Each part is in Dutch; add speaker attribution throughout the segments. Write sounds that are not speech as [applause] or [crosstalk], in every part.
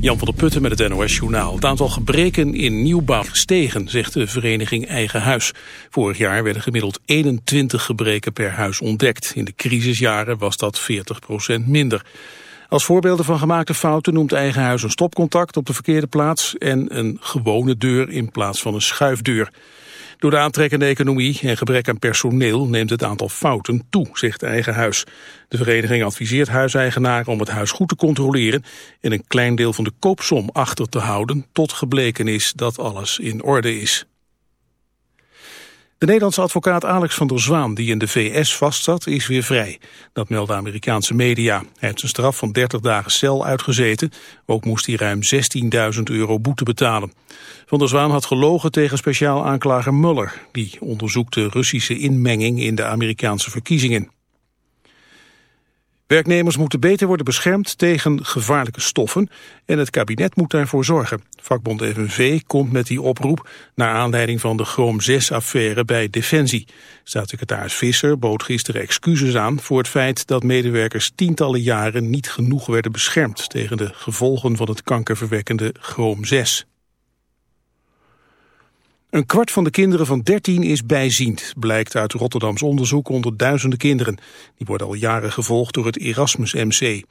Speaker 1: Jan van der Putten met het NOS Journaal. Het aantal gebreken in nieuwbouw gestegen, zegt de vereniging Eigen Huis. Vorig jaar werden gemiddeld 21 gebreken per huis ontdekt. In de crisisjaren was dat 40% minder. Als voorbeelden van gemaakte fouten noemt Eigen Huis een stopcontact op de verkeerde plaats... en een gewone deur in plaats van een schuifdeur. Door de aantrekkende economie en gebrek aan personeel neemt het aantal fouten toe, zegt eigen huis. De vereniging adviseert huiseigenaren om het huis goed te controleren en een klein deel van de koopsom achter te houden tot gebleken is dat alles in orde is. De Nederlandse advocaat Alex van der Zwaan, die in de VS vastzat, is weer vrij. Dat melden Amerikaanse media. Hij heeft een straf van 30 dagen cel uitgezeten. Ook moest hij ruim 16.000 euro boete betalen. Van der Zwaan had gelogen tegen speciaal aanklager Muller. Die onderzoekt de Russische inmenging in de Amerikaanse verkiezingen. Werknemers moeten beter worden beschermd tegen gevaarlijke stoffen en het kabinet moet daarvoor zorgen. Vakbond FNV komt met die oproep naar aanleiding van de Chroom 6-affaire bij Defensie. Staatssecretaris Visser bood gisteren excuses aan voor het feit dat medewerkers tientallen jaren niet genoeg werden beschermd tegen de gevolgen van het kankerverwekkende Chroom 6. Een kwart van de kinderen van 13 is bijziend, blijkt uit Rotterdams onderzoek onder duizenden kinderen. Die worden al jaren gevolgd door het Erasmus MC.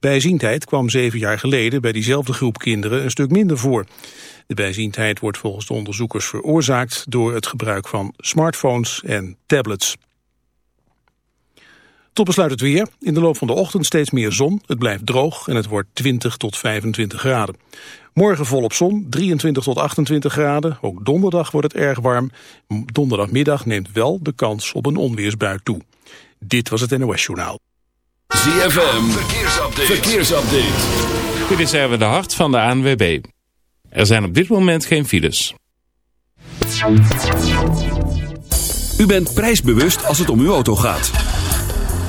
Speaker 1: Bijziendheid kwam zeven jaar geleden bij diezelfde groep kinderen een stuk minder voor. De bijziendheid wordt volgens de onderzoekers veroorzaakt door het gebruik van smartphones en tablets. Tot besluit het weer. In de loop van de ochtend steeds meer zon. Het blijft droog en het wordt 20 tot 25 graden. Morgen volop zon, 23 tot 28 graden. Ook donderdag wordt het erg warm. Donderdagmiddag neemt wel de kans op een onweersbui toe. Dit was het NOS Journaal.
Speaker 2: ZFM, verkeersupdate. verkeersupdate.
Speaker 3: Dit is Erwin de Hart van de ANWB. Er zijn op dit moment geen files.
Speaker 2: U bent prijsbewust als het om uw auto gaat.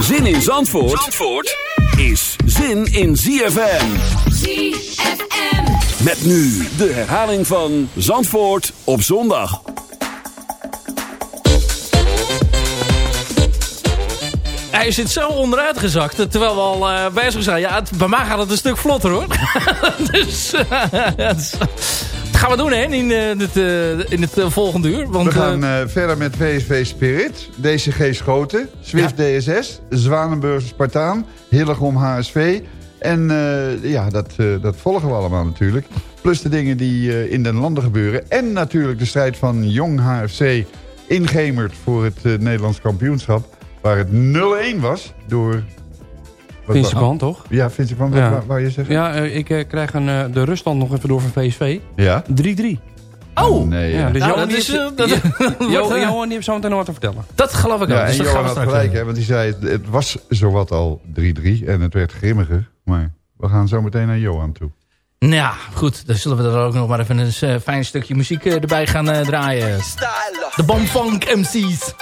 Speaker 2: Zin in Zandvoort, Zandvoort is zin in ZFM. ZFM. Met nu de herhaling van Zandvoort op zondag.
Speaker 4: Hij zit zo onderuit gezakt, terwijl we al uh, bezig zijn. Ja, het, bij mij gaat het een stuk vlotter hoor. [laughs] dus, [laughs] uh, gaan we doen hè, in, uh, het, uh, in het uh, volgende uur.
Speaker 5: Want, we gaan verder met VSV Spirit, DCG Schoten, Swift ja. DSS, Zwanenburg Spartaan, Hillegom HSV. En ja, dat, dat volgen we allemaal natuurlijk. Plus de dingen die in den landen gebeuren. En natuurlijk de strijd van Jong HFC in Gemert voor het Nederlands kampioenschap. Waar het 0-1 was door
Speaker 6: Vincent Kwan, toch?
Speaker 5: Ja, Vincent ja. Waar, waar je zegt?
Speaker 6: Ja, uh, ik uh, krijg een, uh, de ruststand nog even door van VSV.
Speaker 5: Ja?
Speaker 6: 3-3.
Speaker 4: Oh!
Speaker 6: Nee, ja. Dus
Speaker 4: nou,
Speaker 6: Johan,
Speaker 4: dat is,
Speaker 6: heeft,
Speaker 4: dat, [laughs]
Speaker 6: jo, Johan die heeft zo meteen nog wat te vertellen.
Speaker 4: Dat geloof ik
Speaker 5: ja,
Speaker 4: ook. Dus
Speaker 5: en Johan had gelijk, hè, want hij zei het, het was zowat al 3-3 en het werd grimmiger. Maar we gaan zo meteen naar Johan toe.
Speaker 4: Nou ja, goed. Dan zullen we er ook nog maar even een uh, fijn stukje muziek uh, erbij gaan uh, draaien. De Bomfunk MC's.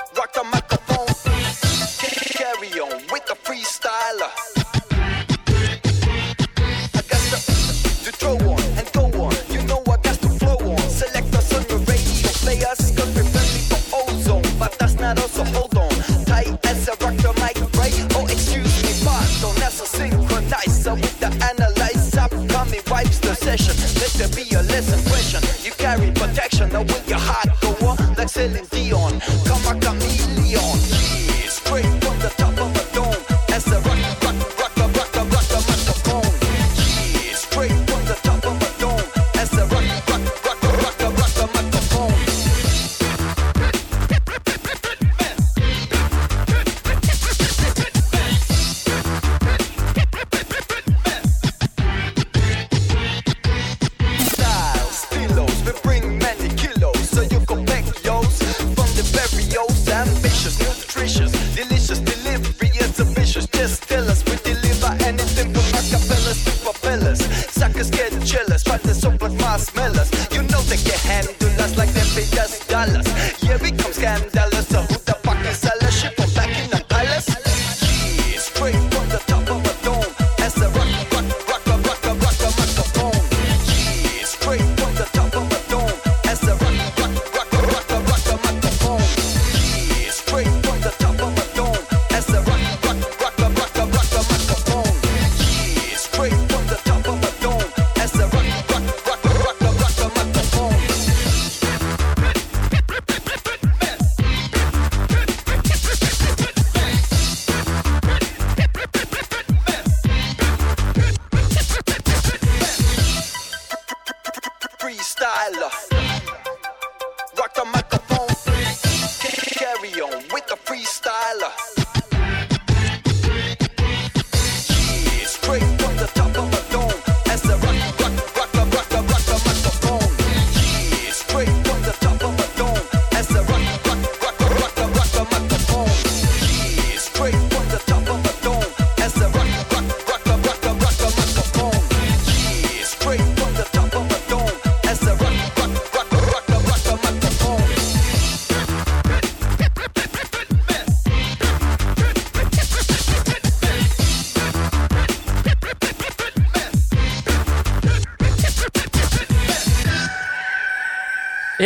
Speaker 4: So hold on tight as I rock the mic right? Oh excuse me pardon as
Speaker 7: I synchronize. I with the analyze upcoming vibes the session let there be a lesson question you carry protection. Now with your heart go on like selling Dion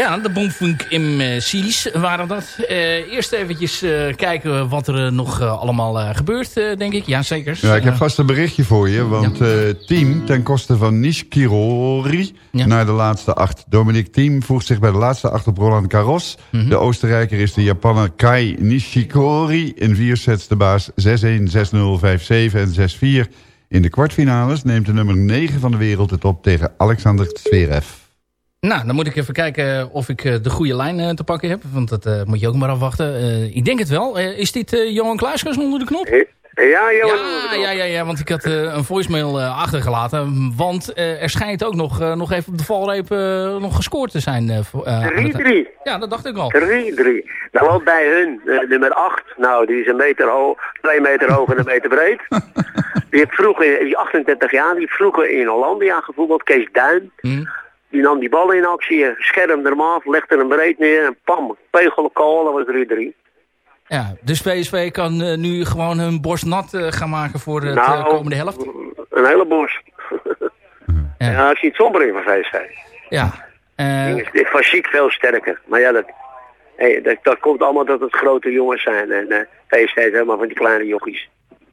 Speaker 8: Ja, de Boomfunk MC's waren dat. Eh, eerst eventjes eh, kijken wat er eh, nog eh, allemaal eh, gebeurt, eh, denk ik. Ja, zeker.
Speaker 5: Ja, ik heb
Speaker 8: Eh,
Speaker 5: vast een berichtje voor je. Want eh Team ten koste van Nishikori
Speaker 8: Ja.
Speaker 5: naar de laatste acht. Dominic Team voegt zich bij de laatste acht op Roland Garros.
Speaker 8: Mhm.
Speaker 5: De Oostenrijker is de Japanner Kai Nishikori. In vier sets de baas 6-1, 6-0, 5-7 en 6-4. In de kwartfinales neemt de nummer 9 van de wereld het op tegen Alexander Zverev.
Speaker 8: Nou, dan moet ik even kijken of ik eh, de goede lijn eh, te pakken heb. Want dat eh, moet je ook maar afwachten. Ik denk het wel. Is dit Johan Kluiskens onder de knop?
Speaker 9: Ja, Johan.
Speaker 8: Ja, ja, ja, ja, want ik had een voicemail achtergelaten. Want er schijnt ook nog, nog even op de valreep nog gescoord te zijn. eh, voor, eh, aan het-
Speaker 9: 3-3.
Speaker 8: Ja, dat dacht ik al.
Speaker 9: 3-3. Nou, loopt bij hun nummer 8. Nou, die is een meter hoog, 2 meter hoog en een meter breed. [laughs] Die heeft vroeger, die 38 jaar, die heeft vroeger in Hollandia gevoetbald. Kees Duin.
Speaker 8: Hm.
Speaker 9: Die nam die bal in actie, schermde hem af, legde hem breed neer en pam, pegel was 3-3.
Speaker 8: Ja, dus PSV kan eh, nu gewoon hun borst nat eh, gaan maken voor de
Speaker 9: Nou,
Speaker 8: komende helft.
Speaker 9: Een hele bos. [laughs]
Speaker 8: Ja.
Speaker 9: ja. ik zie het in van VSV.
Speaker 8: Ja. Eh,
Speaker 9: is van chic veel sterker. Maar ja, dat, hey, dat, dat komt allemaal dat het grote jongens zijn. En eh PSV is helemaal van die kleine jochies.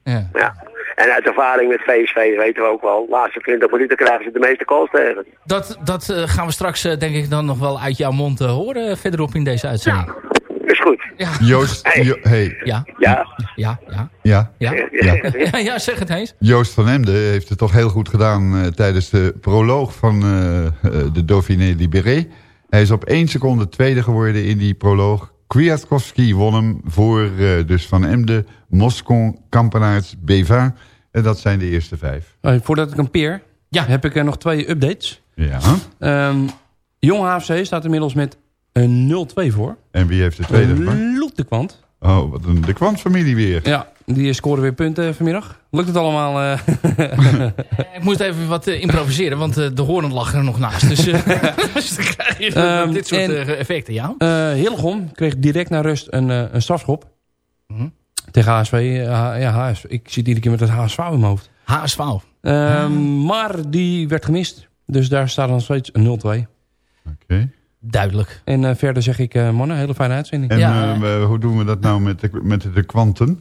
Speaker 8: Ja.
Speaker 9: Ja. En uit ervaring met VSV weten we ook wel, de laatste 20 minuten krijgen ze de meeste calls tegen.
Speaker 8: Dat, dat eh, gaan we straks eh, denk ik dan nog wel uit jouw mond eh, horen verderop in deze uitzending.
Speaker 9: Is goed.
Speaker 8: Ja.
Speaker 5: Joost,
Speaker 9: Hey.
Speaker 5: Jo- hey,
Speaker 8: Ja,
Speaker 9: Ja.
Speaker 8: ja, ja,
Speaker 5: ja.
Speaker 8: ja.
Speaker 5: Ja. [laughs]
Speaker 8: Ja, ja, zeg het eens.
Speaker 5: Joost van Emden heeft het toch heel goed gedaan eh, tijdens de proloog van de Dauphiné Libéré. Hij is op één seconde tweede geworden in die proloog. Kwiatkowski won hem voor eh, dus Van Emden, Moscon, Kampenaerts, Beva. En dat zijn de eerste vijf.
Speaker 6: Eh, voordat ik een peer,
Speaker 8: Ja.
Speaker 6: heb ik eh, nog twee updates.
Speaker 5: Ja.
Speaker 6: Ehm Jong HFC staat inmiddels met een 0-2 voor.
Speaker 5: En wie heeft de tweede?
Speaker 6: Loet de kwant.
Speaker 5: Oh, wat een de Kwant-familie weer.
Speaker 6: Ja, die scoren weer punten vanmiddag. Lukt het allemaal? eh, [laughs]
Speaker 8: Ik moest even wat eh, improviseren, want eh, de hoorn lag er nog naast. Dus, eh, [laughs] [laughs] dus dan krijg je
Speaker 6: Ehm,
Speaker 8: dit soort
Speaker 6: en-
Speaker 8: eh, effecten, ja.
Speaker 6: Eh Hillegom kreeg direct na rust een, eh, een strafschop.
Speaker 8: Mhm.
Speaker 6: Tegen HSV. eh, ja, HSV. Ik zit iedere keer met het HSV in mijn hoofd.
Speaker 8: HSV.
Speaker 6: Ehm, Maar die werd gemist. Dus daar staat nog steeds een 0-2.
Speaker 5: Oké.
Speaker 8: Duidelijk.
Speaker 6: En eh, verder zeg ik, eh, mannen, hele fijne uitzending.
Speaker 5: En
Speaker 8: Ja.
Speaker 5: eh, hoe doen we dat nou met de, met de kwanten?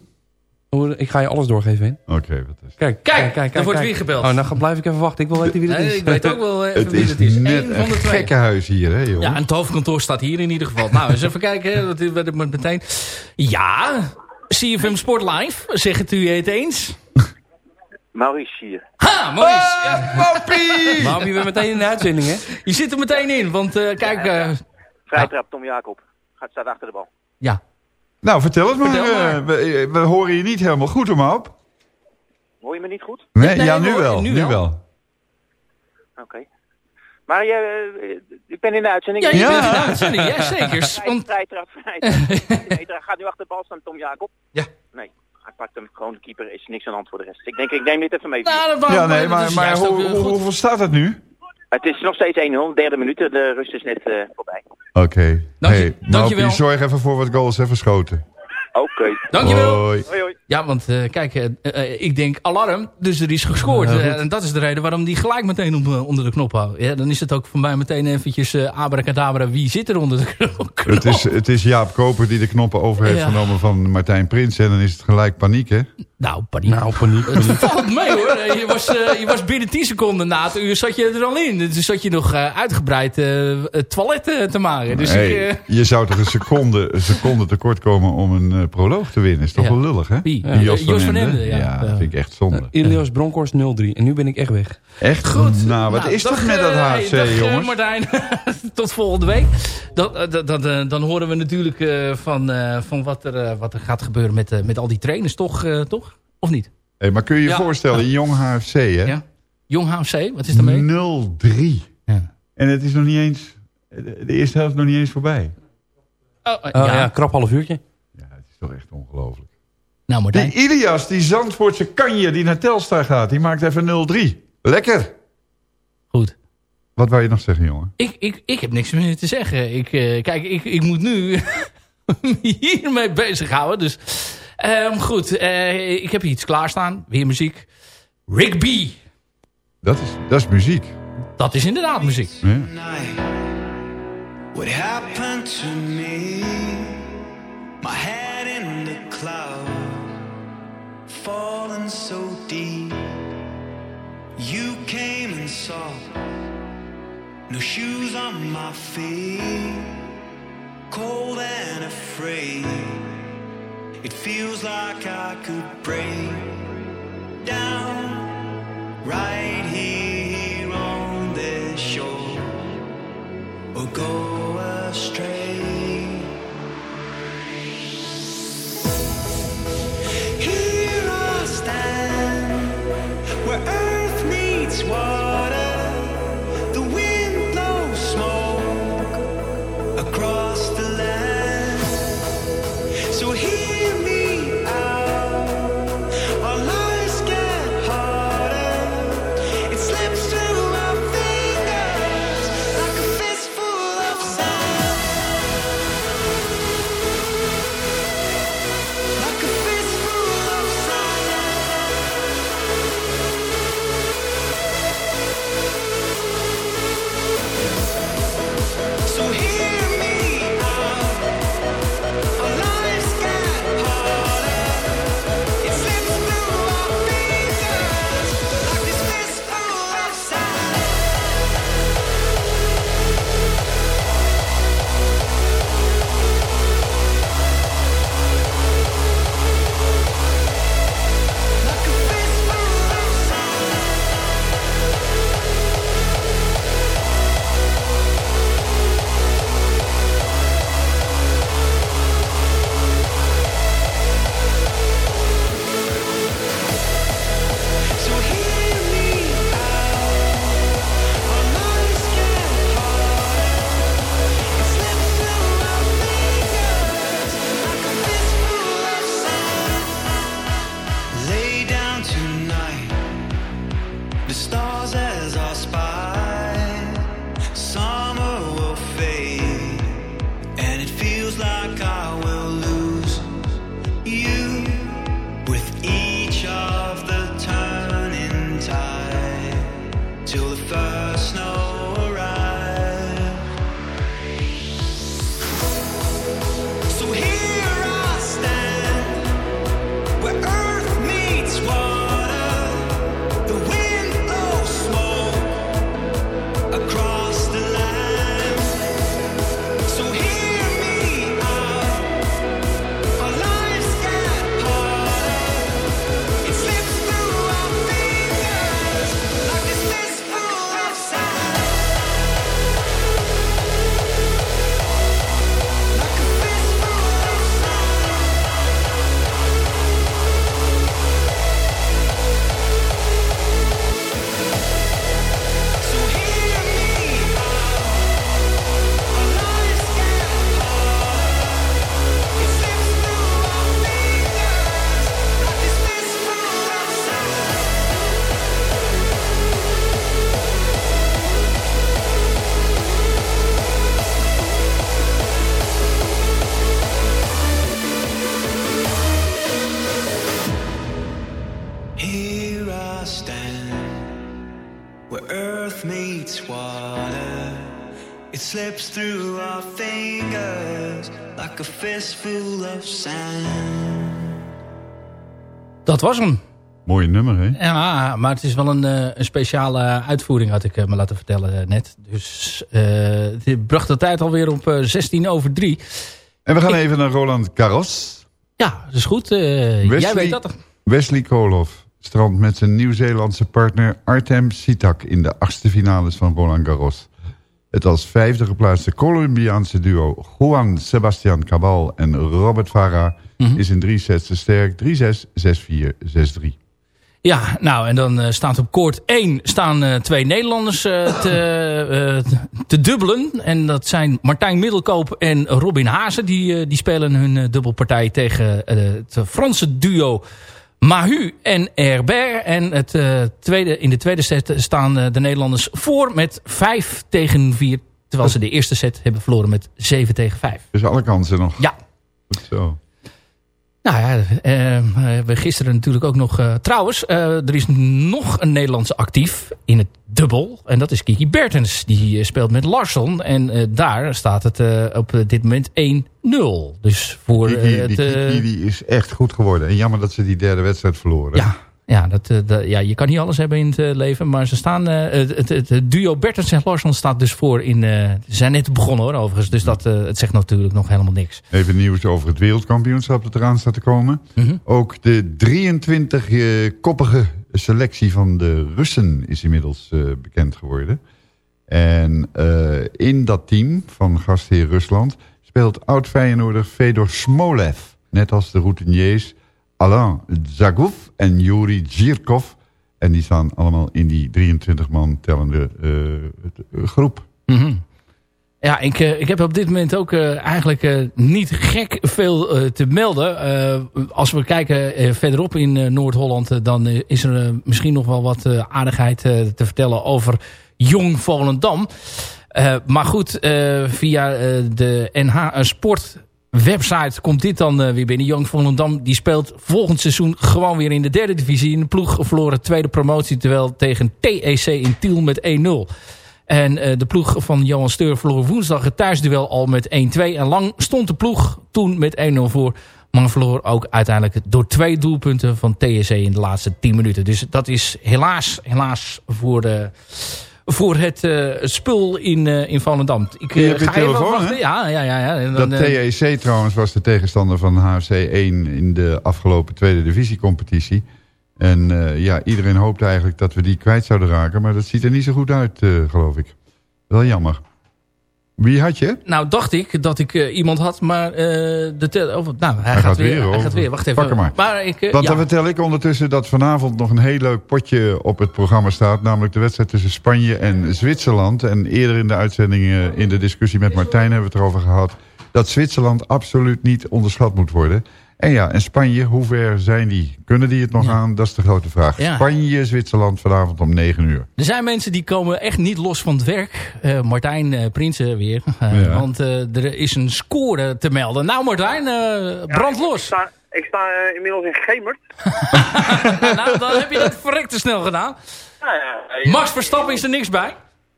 Speaker 6: Hoe- Ik ga je alles doorgeven in.
Speaker 5: Oké, wat is
Speaker 6: Kijk,
Speaker 8: Kijk, er wordt weer gebeld.
Speaker 6: Oh, dan blijf ik even wachten. Ik wil weten wie het
Speaker 8: Nee,
Speaker 6: is.
Speaker 8: ik weet ook wel even
Speaker 5: Het
Speaker 8: wie
Speaker 5: is
Speaker 8: het is.
Speaker 5: net
Speaker 8: Eén van
Speaker 5: een
Speaker 8: de twee.
Speaker 5: gekkenhuis hier, hè, joh.
Speaker 8: Ja, en het hoofdkantoor staat hier in ieder geval. Nou, eens even kijken. hè, Dat werd meteen. Ja, CFM Sport Live. Zegt u het eens?
Speaker 10: Maurice hier.
Speaker 8: Ha, Maurice. Ja,
Speaker 6: Maar [laughs] je bent meteen in de uitzending, hè?
Speaker 8: je zit er meteen in, want eh, kijk... eh,
Speaker 10: Vrijtrap, Tom Jacob. Gaat staat achter de bal.
Speaker 8: ja,
Speaker 5: Nou, vertel het maar.
Speaker 8: Vertel maar.
Speaker 5: eh, we, we horen je niet helemaal goed, om op.
Speaker 10: Hoor je me niet goed?
Speaker 5: Nee,
Speaker 8: Nee,
Speaker 5: ja, nu wel.
Speaker 8: nu
Speaker 5: Nu
Speaker 8: wel.
Speaker 5: wel.
Speaker 10: Oké. Maar je, eh, ik ben in de uitzending.
Speaker 8: ja je
Speaker 5: Ja.
Speaker 8: bent in de uitzending. Ja, zeker. Want,
Speaker 10: Vrijtrap, vrijtrap. Gaat nu achter de bal staan Tom Jacob.
Speaker 8: Ja.
Speaker 10: Nee, hij pakt hem gewoon de keeper. Is niks aan de hand voor de rest. Ik denk, ik neem dit even mee.
Speaker 8: nou,
Speaker 5: Ja, nee, maar, maar
Speaker 8: ook
Speaker 5: hoe, hoeveel staat het nu?
Speaker 10: Het is nog steeds 1-0, derde minuut. De rust is net eh, voorbij.
Speaker 5: Oké.
Speaker 8: Dank je-
Speaker 5: Hey,
Speaker 8: dankjewel.
Speaker 5: Zorg even voor wat goals even verschoten.
Speaker 10: Oké.
Speaker 8: Dankjewel.
Speaker 5: Hoi.
Speaker 10: Hoi hoi.
Speaker 8: Ja, want eh, kijk, eh, eh, ik denk alarm, dus er is gescoord. Eh, en dat is de reden waarom die gelijk meteen op, onder de knop houdt. Ja, dan is het ook voor mij meteen eventjes eh abracadabra. Wie zit er onder de [laughs] knop?
Speaker 5: Het is, het is Jaap Koper die de knoppen over heeft
Speaker 8: Ja.
Speaker 5: genomen van Martijn Prins. En dan is het gelijk paniek, hè?
Speaker 8: Nou, paniek.
Speaker 6: Nou, paniek.
Speaker 8: Het valt mee hoor. Je was, eh, je was binnen 10 seconden na het uur zat je er al in. Dus zat je nog eh, uitgebreid eh, het toilet eh, te maken. Dus
Speaker 5: Hey,
Speaker 8: ik, eh,
Speaker 5: Je zou toch een seconde, een seconde tekort komen om een eh, proloog te winnen. Is toch
Speaker 8: Ja.
Speaker 5: wel lullig, hè?
Speaker 8: Wie? Jos van Emden, ja.
Speaker 5: Ja, dat vind ik echt zonde.
Speaker 6: Ilias Bronkhorst 0-3. En nu ben ik echt weg.
Speaker 5: Echt?
Speaker 8: Goed.
Speaker 5: Nou, wat
Speaker 8: Nou,
Speaker 5: is
Speaker 8: dag,
Speaker 5: met dat
Speaker 8: eh,
Speaker 5: HFC,
Speaker 8: dag, eh,
Speaker 5: jongens?
Speaker 8: Martijn, [laughs] tot volgende week. Dan, eh, dan, eh, horen we natuurlijk eh, van, eh, van wat, er, eh, wat er gaat gebeuren met, eh, met al die trainers, toch? eh, toch? Of niet?
Speaker 5: Hey, maar kun je je
Speaker 8: Ja.
Speaker 5: voorstellen, jong HFC, hè?
Speaker 8: Ja. Jong HFC, wat is daarmee?
Speaker 5: 0-3.
Speaker 8: Ja.
Speaker 5: En het is nog niet eens... De de eerste helft is nog niet eens voorbij.
Speaker 8: Oh, eh,
Speaker 6: Oh,
Speaker 8: ja.
Speaker 6: ja. krap half uurtje.
Speaker 5: Ja, het is toch echt ongelooflijk.
Speaker 8: Nou, Martijn.
Speaker 5: Die Ilias, die Zandvoortse kanje die naar Telstar gaat, die maakt even 0-3. Lekker.
Speaker 8: Goed.
Speaker 5: Wat wou je nog zeggen, jongen?
Speaker 8: Ik, ik, ik heb niks meer te zeggen. Ik, eh, kijk, ik, ik moet nu [laughs] hiermee bezighouden. Dus ehm, goed, eh, ik heb hier iets klaarstaan. Weer muziek. Rick B.
Speaker 5: Dat is, dat is muziek.
Speaker 8: Dat is inderdaad muziek.
Speaker 5: Ja.
Speaker 4: What happened to me? My head cloud, falling so deep. You came and saw, no shoes on my feet, cold and afraid. It feels like I could break down right here on this shore or go astray. one.
Speaker 8: Dat was hem.
Speaker 5: Mooie nummer, hè?
Speaker 8: Ja, maar het is wel een, eh, een speciale uitvoering, had ik eh, me laten vertellen eh, net. Dus eh, het bracht de tijd alweer op eh, 16 over 3.
Speaker 5: En we gaan
Speaker 8: Ik-
Speaker 5: even naar Roland Garros.
Speaker 8: Ja, dat is goed. Eh, jij
Speaker 5: Wesley-
Speaker 8: weet dat.
Speaker 5: Wesley Koolhof strandt met zijn Nieuw-Zeelandse partner Artem Sitak... in de achtste finales van Roland Garros. Het als vijfde geplaatste Colombiaanse duo Juan Sebastian Cabal en Robert Farah...
Speaker 8: Mhm.
Speaker 5: is in drie sets te sterk. 3-6, 6-4, 6-3.
Speaker 8: Ja, nou en dan eh, staat op koord 1 staan eh, twee Nederlanders eh, [laughs] te, te dubbelen. En dat zijn Martijn Middelkoop en Robin Hazen. Die, die spelen hun dubbelpartij tegen het Franse duo Mahu en Herbert. En het, eh, tweede, in de tweede set staan eh, de Nederlanders voor met 5 tegen 4. Terwijl ze de eerste set hebben verloren met 7 tegen 5.
Speaker 5: Dus alle kansen nog.
Speaker 8: Ja.
Speaker 5: Goed zo.
Speaker 8: Nou ja, eh, we hebben gisteren natuurlijk ook nog... eh, trouwens, eh, er is nog een Nederlandse actief in het dubbel. En dat is Kiki Bertens. Die eh, speelt met Larsson. En eh, daar staat het eh, op dit moment 1-0. Dus voor
Speaker 5: Kiki,
Speaker 8: eh,
Speaker 5: die
Speaker 8: het... eh,
Speaker 5: Kiki die is echt goed geworden. En jammer dat ze die derde wedstrijd verloren.
Speaker 8: ja, ja, dat, eh, dat- ja, je kan niet alles hebben in het eh, leven. Maar ze staan, eh, het, het, het, het duo Bertens en Larsson staat dus voor in... ze zijn net begonnen hoor, overigens. Dus dat, het zegt natuurlijk nog helemaal niks.
Speaker 5: Even nieuws over het wereldkampioenschap dat eraan staat te komen.
Speaker 8: Mhm.
Speaker 5: Ook de 23-koppige selectie van de Russen is inmiddels bekend geworden. En in dat team van gastheer Rusland speelt oud-Feyenoorder Fedor Smolev. Net als de routiniers Alain Zagov en Yuri Zhirkov. En die staan allemaal in die 23 man tellende eh, groep.
Speaker 8: Mhm. Ja, ik, eh, ik heb op dit moment ook eh, eigenlijk eh, niet gek veel eh, te melden. Eh, als we kijken eh, verderop in eh, Noord-Holland... eh, dan eh, is er eh, misschien nog wel wat eh, aardigheid eh, te vertellen over Jong Volendam. Eh, maar goed, eh, via eh, de NH Sport website komt dit dan eh, weer binnen. Jong Volendam die speelt volgend seizoen gewoon weer in de derde divisie. In de ploeg verloren tweede promotie... terwijl tegen TEC in Tiel met 1-0. En eh, de ploeg van Johan Steur verloor woensdag het thuisduel al met 1-2. En lang stond de ploeg toen met 1-0 voor. Maar verloor ook uiteindelijk door twee doelpunten van TSC in de laatste 10 minuten. Dus dat is helaas, helaas voor, de, voor het, eh, spul in, eh, in Volendam. Ik
Speaker 5: Je
Speaker 8: eh,
Speaker 5: hebt je
Speaker 8: ga even
Speaker 5: telefoon, hè?
Speaker 8: Ja, ja, ja. ja. En
Speaker 5: Dat
Speaker 8: dan,
Speaker 5: TEC trouwens was de tegenstander van HFC 1 in de afgelopen tweede divisiecompetitie. En ja, iedereen hoopte eigenlijk dat we die kwijt zouden raken. Maar dat ziet er niet zo goed uit, geloof ik. Wel jammer. Wie had je?
Speaker 8: Nou, dacht ik dat ik eh, iemand had, maar eh, de tel- of, nou, hij, gaat,
Speaker 5: gaat
Speaker 8: weer.
Speaker 5: weer,
Speaker 8: hij gaat weer. Wacht even.
Speaker 5: Pak hem maar.
Speaker 8: ik, eh,
Speaker 5: Want
Speaker 8: ja.
Speaker 5: dan vertel ik ondertussen dat vanavond nog een heel leuk potje op het programma staat. Namelijk de wedstrijd tussen Spanje en Zwitserland. En eerder in de uitzending, in de discussie met Martijn hebben we het erover gehad. Dat Zwitserland absoluut niet onderschat moet worden. En ja, en Spanje, hoe ver zijn die? Kunnen die het nog aan? Dat is de grote vraag.
Speaker 8: Ja.
Speaker 5: Spanje, Zwitserland vanavond om 9 uur.
Speaker 8: Er zijn mensen die komen echt niet los van het werk. Eh, Martijn eh, Prinsen weer. [laughs]
Speaker 5: Ja.
Speaker 8: Want eh, er is een score te melden. Nou Martijn, eh, brand
Speaker 11: Ik
Speaker 8: los.
Speaker 11: sta, ik sta inmiddels in Gemert. [laughs]
Speaker 8: nou, dan heb je dat verrekte snel gedaan.
Speaker 11: Ja, ja, ja.
Speaker 8: Max Verstappen is er niks bij.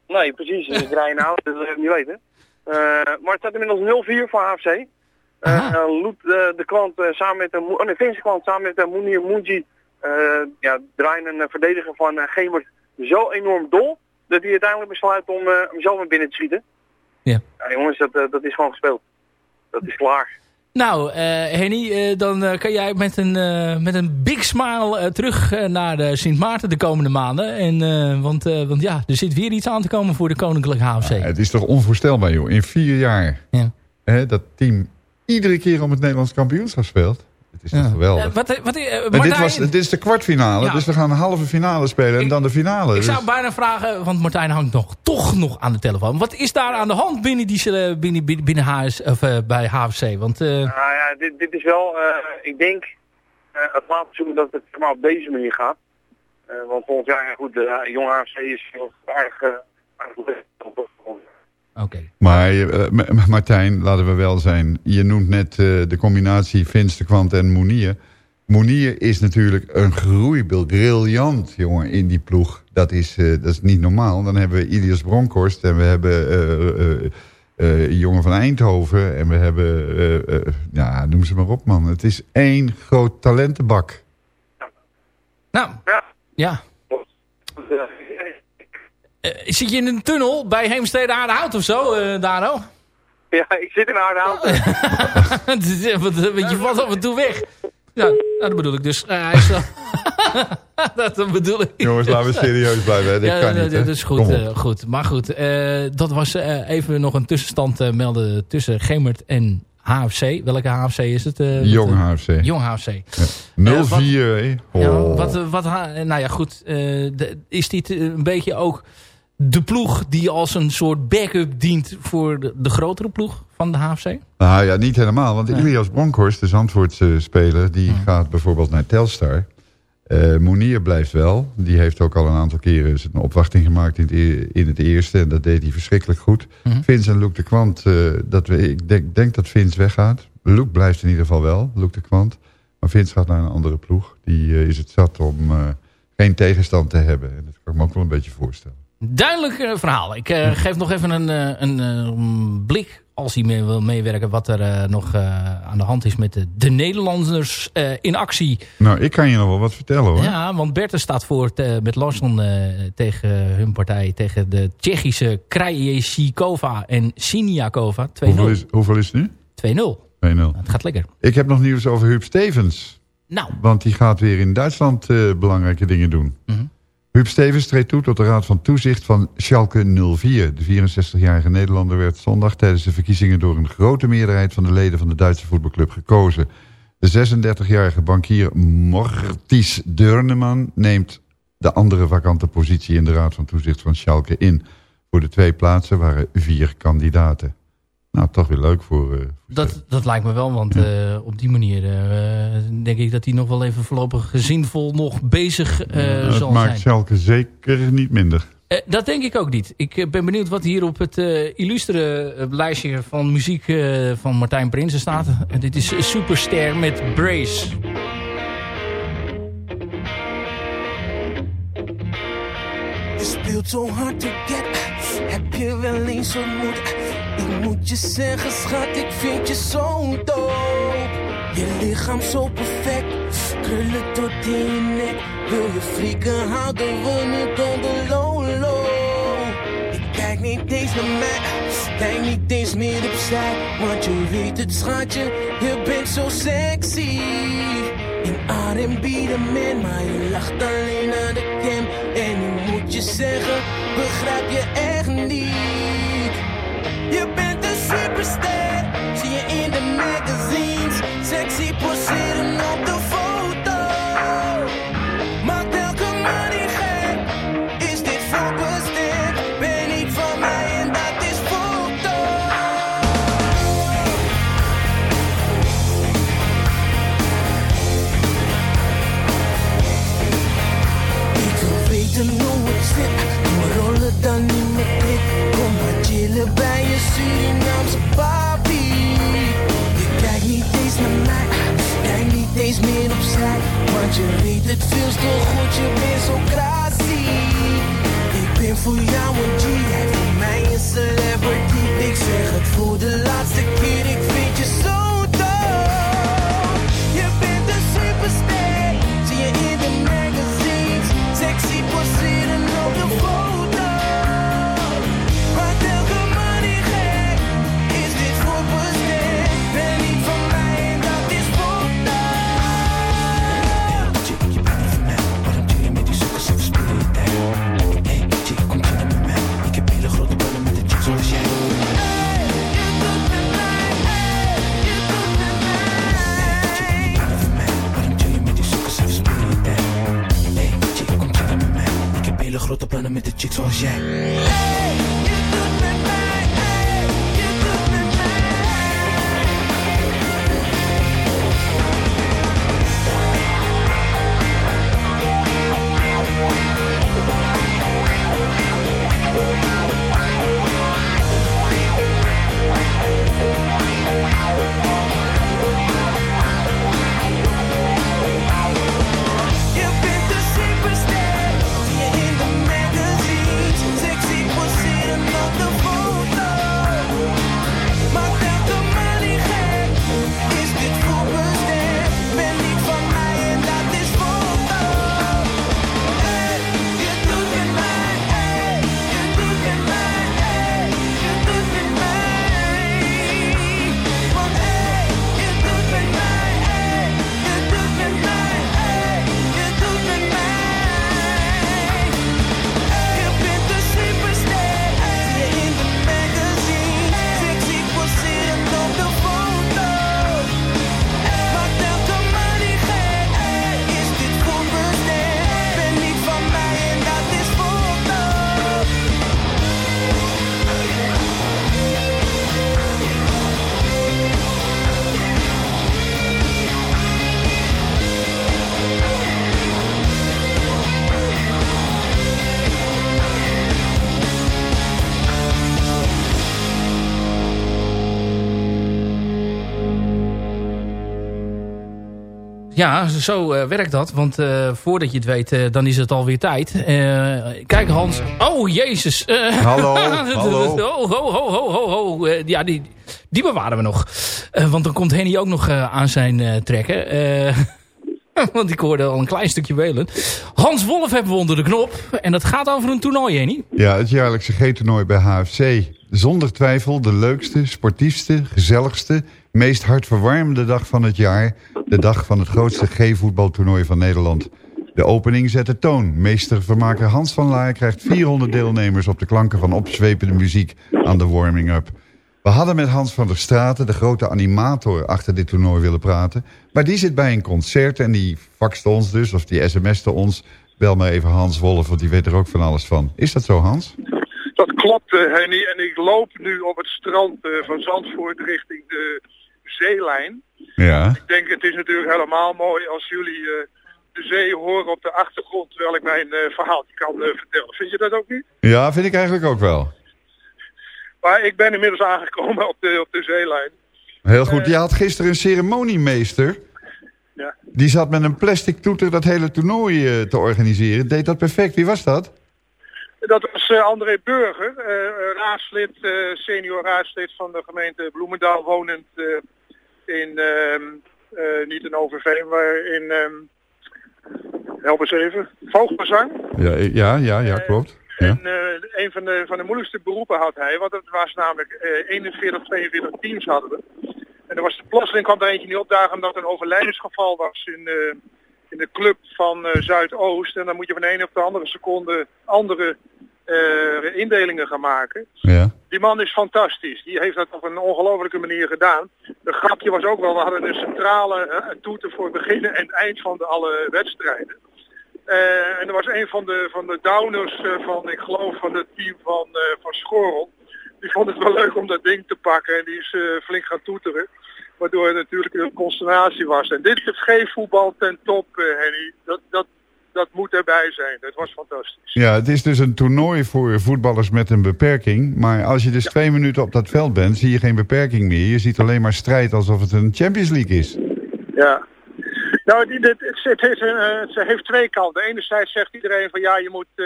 Speaker 11: Nee, precies. Ik rij auto, dat wil ik niet weten. Eh, maar het staat inmiddels 0-4 voor AFC. Eh eh, Loet eh, de kwant eh, samen met de, oh, nee, Finse kwant samen met de Mounir Mounji eh, ja, draaien een verdediger van eh, Gemert zo enorm dol dat hij uiteindelijk besluit om eh, hem zelf naar binnen te schieten.
Speaker 8: Ja.
Speaker 11: Ja, jongens, dat, dat is gewoon gespeeld. Dat is klaar.
Speaker 8: Nou, eh Henny, dan kan jij met een, eh, met een big smile terug eh, naar de Sint Maarten de komende maanden. En, eh, want, eh, want ja, er zit weer iets aan te komen voor de Koninklijke HFC.
Speaker 5: Het is toch onvoorstelbaar, joh. In vier jaar
Speaker 8: Ja.
Speaker 5: hè, dat team iedere keer om het Nederlands kampioenschap speelt. Het is toch geweldig.
Speaker 8: Eh, wat, wat, eh,
Speaker 5: dit, was, dit is de kwartfinale,
Speaker 8: Ja.
Speaker 5: dus we gaan een halve finale spelen en
Speaker 8: Ik-
Speaker 5: dan de finale.
Speaker 8: Ik
Speaker 5: Dus-
Speaker 8: zou bijna vragen, want Martijn hangt nog, toch nog aan de telefoon. Wat is daar aan de hand binnen, die, eh, binnen, binnen, binnen HS, of, eh, bij HFC? Want eh,
Speaker 11: Nou ja, dit, dit is wel, eh, ik denk, eh, het laatste seizoen dat het maar op deze manier gaat. Eh, want volgend jaar, ja, goed, de uh, jonge AFC is heel eh, aardig.
Speaker 8: Oké.
Speaker 5: Maar eh, Martijn, laten we wel zijn. Je noemt net eh, de combinatie Vince de Kwant en Moenier. Moenier is natuurlijk een groeibeeld. Briljant, jongen, in die ploeg. Dat is, eh, dat is niet normaal. Dan hebben we Ilias Bronkhorst en we hebben eh, eh, eh, jongen van Eindhoven. En we hebben, eh, eh, ja, noem ze maar op, man. Het is één groot talentenbak.
Speaker 11: Ja,
Speaker 8: Nou,
Speaker 11: Ja.
Speaker 8: ja. Eh, zit je in een tunnel bij Heemstede Aardehout of zo, eh Dano?
Speaker 11: Ja, ik zit in Aardehout. [laughs]
Speaker 8: Want want je valt af en toe weg. Ja, dat bedoel ik dus. Eh, hij is [laughs] dat, dat bedoel ik.
Speaker 5: Jongens, laten we serieus blijven. Hè. Dit
Speaker 8: ja,
Speaker 5: kan
Speaker 8: dat,
Speaker 5: niet,
Speaker 8: dat is goed,
Speaker 5: Kom op.
Speaker 8: eh, goed. Maar goed, eh, dat was eh, even nog een tussenstand eh, melden tussen Gemert en HFC. Welke HFC is het? eh,
Speaker 5: Jong
Speaker 8: eh,
Speaker 5: HFC.
Speaker 8: Jong HFC.
Speaker 5: 0-4, hè.
Speaker 8: Ja,
Speaker 5: Oh.
Speaker 8: wat, eh, wat, nou ja, goed. eh, de- is dit eh, een beetje ook de ploeg die als een soort backup dient voor de, de grotere ploeg van de HFC?
Speaker 5: Nou ja, niet helemaal. Want Ilias Bronkhorst, de Zandvoortse speler... die gaat bijvoorbeeld naar Telstar. Eh Monier blijft wel. Die heeft ook al een aantal keren een opwachting gemaakt in het, e- in het eerste. En dat deed hij verschrikkelijk goed. Vince en Luc de Kwant, eh, dat we, ik denk, denk dat Vince weggaat. Luc blijft in ieder geval wel, Luc de Kwant. Maar Vince gaat naar een andere ploeg. Die eh, is het zat om geen tegenstand te hebben. En dat kan ik me ook wel een beetje voorstellen.
Speaker 8: Duidelijk verhaal. Ik eh, geef nog even een, eh, een eh, blik, als hij mee wil meewerken... wat er nog aan de hand is met de, de Nederlanders in actie.
Speaker 5: Nou, ik kan je nog wel wat vertellen hoor.
Speaker 8: Ja, want Berten staat voor met Larsson tegen hun partij... tegen de Tsjechische Krajicikova en Siniakova. 2-0.
Speaker 5: hoeveel, is, hoeveel is het nu?
Speaker 8: 2-0.
Speaker 5: 2-0.
Speaker 8: Het gaat lekker.
Speaker 5: Ik heb nog nieuws over Huub Stevens.
Speaker 8: Nou,
Speaker 5: Want die gaat weer in Duitsland belangrijke dingen doen.
Speaker 8: Mhm.
Speaker 5: Huub Stevens treedt toe tot de Raad van Toezicht van Schalke 04. De 64-jarige Nederlander werd zondag tijdens de verkiezingen... door een grote meerderheid van de leden van de Duitse voetbalclub gekozen. De 36-jarige bankier Mortis Deurneman neemt de andere vakante positie... in de Raad van Toezicht van Schalke in. Voor de twee plaatsen waren vier kandidaten. Nou, toch weer leuk voor... eh,
Speaker 8: dat, dat lijkt me wel, want eh, op die manier eh, denk ik dat hij nog wel even voorlopig zinvol nog bezig eh,
Speaker 5: het
Speaker 8: zal
Speaker 5: maakt
Speaker 8: zijn.
Speaker 5: Schalke zeker niet minder.
Speaker 8: Eh, dat denk ik ook niet. Ik ben benieuwd wat hier op het eh, illustere lijstje van muziek eh, van Martijn Prinsen staat. En dit is Superster met Brace.
Speaker 12: Je speelt zo hard to get. Heb je wel eens ontmoet? Moet je zeggen, schat, ik vind je zo dope. Je lichaam zo perfect. Krullen tot in je nek. Wil je frieken, houden we het onder lolo. Ik kijk niet eens naar mij. Kijk niet eens meer opzij. Want je weet het, schatje. Je bent zo sexy. In R&B de man, maar je lacht alleen naar de cam. En nu moet je zeggen, begrijp je echt niet. Je bent een superster, Weet het veel te goed. Je bent zo. Ik ben voor jou een G. Jij voor mij een celebrity. Ik zeg het voor de laatste keer. Ik vind Hele grote plannen met de chick zoals jij. Je bent
Speaker 8: ja, zo eh, werkt dat. Want eh, voordat je het weet, eh, dan is het alweer tijd. Eh, kijk Hans. Oh, jezus. Eh,
Speaker 5: Hallo, [laughs] hallo.
Speaker 8: Ho, ho, ho, ho, ho, ho. Eh, ja, die, die bewaren we nog. Eh, want dan komt Henny ook nog eh, aan zijn eh, trekken. Eh, [laughs] want ik hoorde al een klein stukje welen. Hans Wolf hebben we onder de knop. En dat gaat over een toernooi, Henny.
Speaker 5: Ja, het jaarlijkse G-toernooi bij HFC. Zonder twijfel de leukste, sportiefste, gezelligste... meest hartverwarmende dag van het jaar. De dag van het grootste G-voetbaltoernooi van Nederland. De opening zet de toon. Meestervermaker Hans van Laar krijgt 400 deelnemers... op de klanken van opzwepende muziek aan de warming-up. We hadden met Hans van der Straten, de grote animator... achter dit toernooi willen praten. Maar die zit bij een concert en die faxte ons dus... of die sms'te ons... Bel maar even Hans Wolf, want die weet er ook van alles van. Is dat zo, Hans?
Speaker 13: Dat klopt, eh, Henny. En ik loop nu op het strand eh, van Zandvoort richting de zeelijn.
Speaker 5: Ja.
Speaker 13: Ik denk, het is natuurlijk helemaal mooi als jullie eh, de zee horen op de achtergrond... terwijl ik mijn eh, verhaaltje kan eh, vertellen. Vind je dat ook niet?
Speaker 5: Ja, vind ik eigenlijk ook wel. [laughs]
Speaker 13: Maar ik ben inmiddels aangekomen op de, op de zeelijn.
Speaker 5: Heel goed. Je had gisteren een ceremoniemeester.
Speaker 13: Ja.
Speaker 5: Die zat met een plastic toeter dat hele toernooi te organiseren. Deed dat perfect. Wie was dat?
Speaker 13: Dat was André Burger, raadslid, eh, senior raadslid van de gemeente Bloemendaal, wonend in, ehm, eh, niet in Overveen, maar in, ehm help eens even, Vogelzang.
Speaker 5: Ja, eh, ja, ja, ja klopt. Ja.
Speaker 13: En eh, een van de, van de moeilijkste beroepen had hij, want het was namelijk eh 41, 42 teams hadden we. En er was plotseling kwam er eentje niet opdagen omdat er een overlijdensgeval was in, eh, in de club van eh, Zuidoost. En dan moet je van de ene op de andere seconde andere eh, indelingen gaan maken.
Speaker 5: Ja.
Speaker 13: Die man is fantastisch. Die heeft dat op een ongelofelijke manier gedaan. De grapje was ook wel, we hadden een centrale eh, toeter voor het begin en het eind van de alle wedstrijden. Eh, en er was een van de, van de downers eh, van, ik geloof, van het team van, van Schorel. Die vond het wel leuk om dat ding te pakken en die is flink gaan toeteren. Waardoor het natuurlijk een consternatie was. En dit is het G-voetbal ten top, Henny. Dat, dat, dat moet erbij zijn. Dat was fantastisch.
Speaker 5: ja, het is dus een toernooi voor voetballers met een beperking. Maar als je dus twee minuten op dat veld bent, zie je geen beperking meer. Je ziet alleen maar strijd alsof het een Champions League is.
Speaker 13: Ja. Nou, die, dit, het, het, heeft, eh, het heeft twee kanten. Enerzijds zegt iedereen van ja, je moet, eh,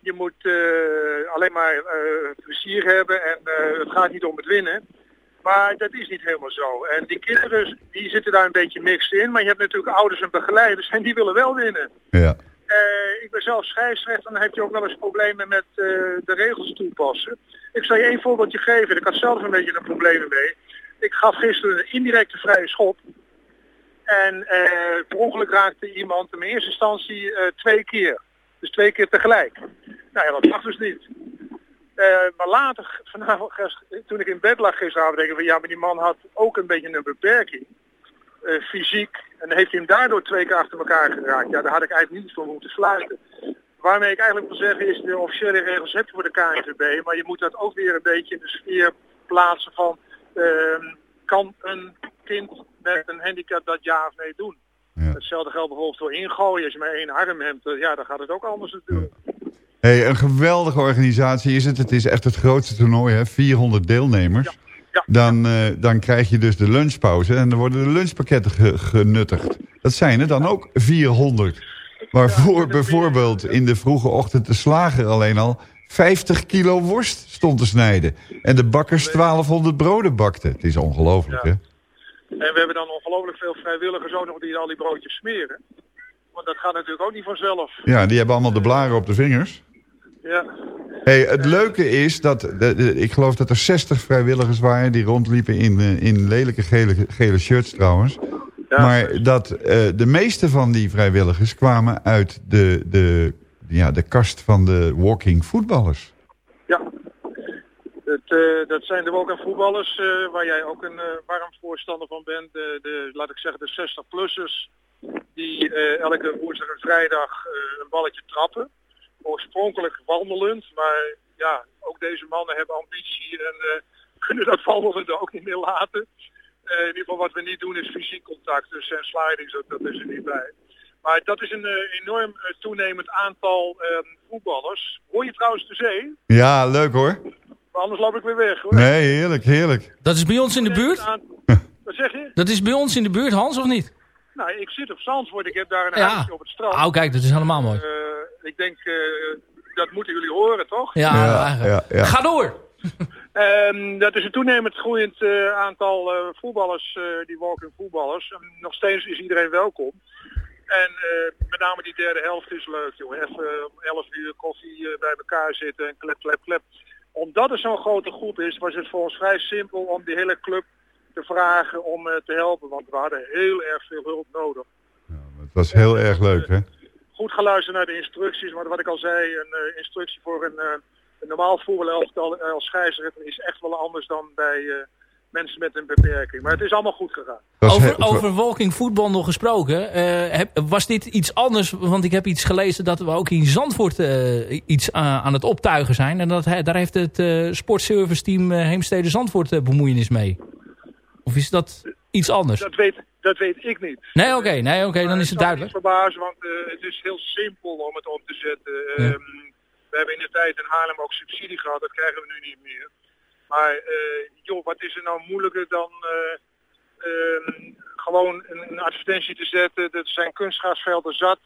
Speaker 13: je moet eh, alleen maar eh, plezier hebben en het gaat niet om het winnen. Maar dat is niet helemaal zo. En die kinderen die zitten daar een beetje mixed in. Maar je hebt natuurlijk ouders en begeleiders en die willen wel winnen.
Speaker 5: Ja.
Speaker 13: Eh, ik ben zelf scheidsrechter en dan heb je ook wel eens problemen met eh, de regels toepassen. Ik zal je één voorbeeldje geven. Ik had zelf een beetje een probleem mee. Ik gaf gisteren een indirecte vrije schop. En eh, per ongeluk raakte iemand in eerste instantie twee keer. Dus twee keer tegelijk. Nou ja, dat mag dus niet. Eh, maar later, [laughs] vanavond, gist- toen ik in bed lag gisteravond, denk ik van ja, maar die man had ook een beetje een beperking. eh, fysiek. En heeft hij hem daardoor twee keer achter elkaar geraakt. Ja, daar had ik eigenlijk niet voor moeten sluiten. Waarmee ik eigenlijk wil zeggen is, de officiële regels heb je voor de KNVB, maar je moet dat ook weer een beetje in de sfeer plaatsen van, ehm, kan een kind met een handicap dat ja of nee doen? Hetzelfde geldt bijvoorbeeld voor ingooien. Als je maar één arm hebt, eh, ja, dan gaat het ook anders natuurlijk.
Speaker 5: Hey, een geweldige organisatie is het. Het is echt het grootste toernooi, hè? 400 deelnemers. Dan, eh, dan krijg je dus de lunchpauze en dan worden de lunchpakketten ge- genuttigd. Dat zijn er dan ook 400. Waarvoor bijvoorbeeld in de vroege ochtend de slager alleen al 50 kilo worst stond te snijden. En de bakkers 1200 broden bakten. Het is ongelooflijk, hè?
Speaker 13: En we hebben dan ongelooflijk veel vrijwilligers ook nog die al die broodjes smeren. Want dat gaat natuurlijk ook niet vanzelf.
Speaker 5: Ja, die hebben allemaal de blaren op de vingers.
Speaker 13: Ja.
Speaker 5: Hey, het leuke is dat, de, de- ik geloof dat er 60 vrijwilligers waren... die rondliepen in, eh, in lelijke gele, gele shirts trouwens. maar dat eh, de meeste van die vrijwilligers kwamen uit de, de, ja, de kast van de walking voetballers.
Speaker 13: Ja. Het, eh, dat zijn de Woken voetballers, eh, waar jij ook een warm voorstander van bent. De, de, laat ik zeggen, de 60-plussers. Die elke woensdag en vrijdag een balletje trappen. Oorspronkelijk wandelend, maar ja, ook deze mannen hebben ambitie en eh, kunnen dat wandelende ook niet meer laten. Eh, in ieder geval wat we niet doen is fysiek contact, dus en slidings, dat, dat is er niet bij. Maar dat is een eh, enorm toenemend aantal eh, voetballers. Hoor je trouwens de zee?
Speaker 5: Ja, leuk hoor.
Speaker 13: Maar anders loop ik weer weg hoor.
Speaker 5: Nee, heerlijk, heerlijk.
Speaker 8: Dat is bij ons in de buurt? [laughs]
Speaker 13: Wat zeg je?
Speaker 8: Dat is bij ons in de buurt, Hans, of niet?
Speaker 13: Nou, ik zit op Zandvoort. Ik heb daar een
Speaker 8: Ja.
Speaker 13: huisje op het strand.
Speaker 8: Oh, kijk, dat is helemaal mooi.
Speaker 13: Ik denk, eh, dat moeten jullie horen, toch?
Speaker 8: Ja,
Speaker 5: Ja, ja, ja.
Speaker 8: Ga door!
Speaker 13: Ehm, dat is een toenemend groeiend eh, aantal eh, voetballers, eh, die walking voetballers. En nog steeds is iedereen welkom. En eh, met name die derde helft is leuk, joh. Even om 11 uur koffie bij elkaar zitten en klep, klep, klep. Omdat het zo'n grote groep is, was het voor ons vrij simpel om die hele club te vragen om eh, te helpen. Want we hadden heel erg veel hulp nodig.
Speaker 5: Het was heel erg leuk, hè?
Speaker 13: Goed geluisterd naar de instructies, maar wat ik al zei, een eh, instructie voor een, eh, een normaal voetbalelftal eh, als scheidsrechter is echt wel anders dan bij eh, mensen met een beperking. Maar het is allemaal goed gegaan.
Speaker 8: Over, over walking voetbal nog gesproken. eh, heb- was dit iets anders? Want ik heb iets gelezen dat we ook in Zandvoort eh, iets aan aan het optuigen zijn. En dat, daar heeft het eh sportservice team Heemstede Zandvoort eh, bemoeienis mee. Of is dat iets anders?
Speaker 13: Dat weet, dat weet ik niet.
Speaker 8: Nee, oké, nee, oké, dan is het duidelijk.
Speaker 13: niet verbazen, want eh, het is heel simpel om het om te zetten.
Speaker 8: Ja.
Speaker 13: Ehm, we hebben in de tijd in Haarlem ook subsidie gehad, dat krijgen we nu niet meer. Maar eh, joh, wat is er nou moeilijker dan eh, ehm, gewoon een, een advertentie te zetten. Er zijn kunstgrasvelden zat.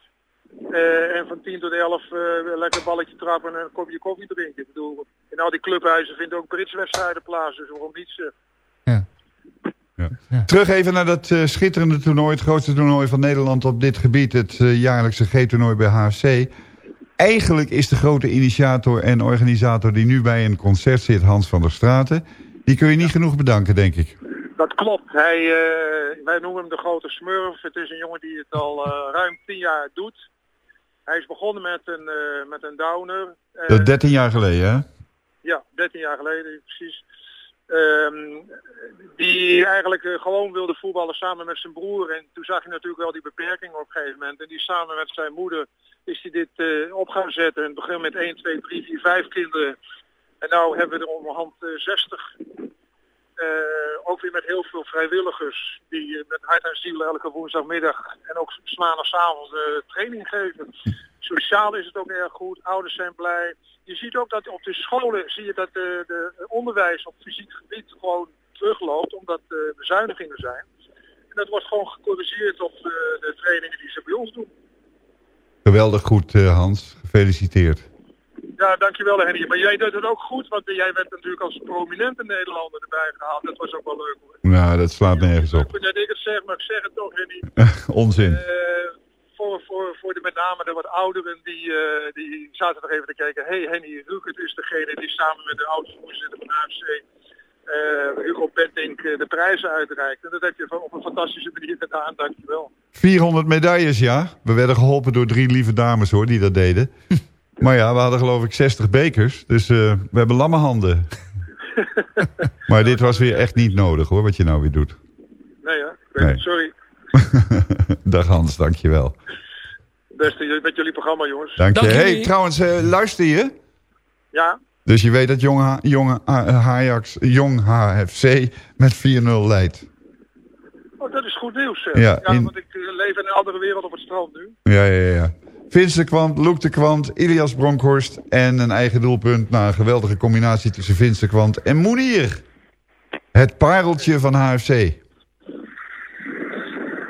Speaker 13: En van 10 tot 11 eh, lekker balletje trappen en een kopje koffie drinken. Ik bedoel, in al die clubhuizen vinden ook Britswedstrijden plaats, dus waarom niet? Zeg?
Speaker 5: Terug even naar dat eh, schitterende toernooi, het grootste toernooi van Nederland op dit gebied, het eh, jaarlijkse G-toernooi bij HFC. Eigenlijk is de grote initiator en organisator die nu bij een concert zit, Hans van der Straten. Die kun je niet genoeg bedanken, denk ik.
Speaker 13: Dat klopt. Hij, eh, wij noemen hem de grote smurf. Het is een jongen die het al eh, ruim 10 jaar doet. Hij is begonnen met een, eh, met een downer. Eh,
Speaker 5: Dat is 13 jaar geleden, hè?
Speaker 13: Ja, 13 jaar geleden, precies. Ehm, die eigenlijk eh, gewoon wilde voetballen samen met zijn broer. En toen zag je natuurlijk wel die beperking op een gegeven moment. En die samen met zijn moeder is hij dit eh, op gaan zetten. Het begin met 1, 2, 3, 4, 5 kinderen. En nou hebben we er onderhand eh, 60. Eh, ook weer met heel veel vrijwilligers die met hart en ziel elke woensdagmiddag en ook maandagavond training geven. Sociaal is het ook erg goed, ouders zijn blij. Je ziet ook dat op de scholen zie je dat de, de onderwijs op fysiek gebied gewoon terugloopt omdat er bezuinigingen zijn. En dat wordt gewoon gecorrigeerd op de, de trainingen die ze bij ons doen.
Speaker 5: Geweldig goed, eh, Hans. Gefeliciteerd.
Speaker 13: Ja, dankjewel Henny. Maar jij doet het ook goed, want jij werd natuurlijk als prominente Nederlander erbij gehaald. Dat was ook wel leuk hoor.
Speaker 5: Nou, dat slaat nergens
Speaker 13: Ik
Speaker 5: op.
Speaker 13: vind dat ik het zeg, maar ik zeg het toch Henny. [laughs]
Speaker 5: Onzin.
Speaker 13: Eh, voor, voor, voor de, met name de wat ouderen, die, eh, die zaten nog even te kijken. Hé, hey, Henny Rukert is degene die samen met de oud-voorzitter van AFC, eh, Hugo Pentink, eh, de prijzen uitreikt. En dat heb je van- op een fantastische manier gedaan, dankjewel.
Speaker 5: 400 medailles, ja. We werden geholpen door drie lieve dames, hoor, die dat deden. [laughs] Maar ja, we hadden geloof ik 60 bekers. Dus we hebben lamme handen. [laughs] maar dit was weer echt niet nodig, hoor, wat je nou weer doet.
Speaker 13: Nee hè, weet
Speaker 5: Nee.
Speaker 13: sorry. [laughs]
Speaker 5: Dag Hans, dankjewel.
Speaker 13: Beste met jullie programma jongens.
Speaker 5: Dank je.
Speaker 8: Dank
Speaker 5: hey, trouwens, eh, luister je?
Speaker 13: Ja,
Speaker 5: Dus je weet dat Jong, Ha- Jong Ha- Ajax, Jong HFC met 4-0 leidt.
Speaker 13: oh, dat is goed nieuws. zeg.
Speaker 5: Ja,
Speaker 13: Ja,
Speaker 5: in-
Speaker 13: want ik eh, leef in een andere wereld op het strand nu.
Speaker 5: Ja, ja, ja. Vince de Kwant, Loek de Kwant, Ilias Bronkhorst en een eigen doelpunt... na een geweldige combinatie tussen Vince de Kwant en Moenier. Het pareltje van HFC.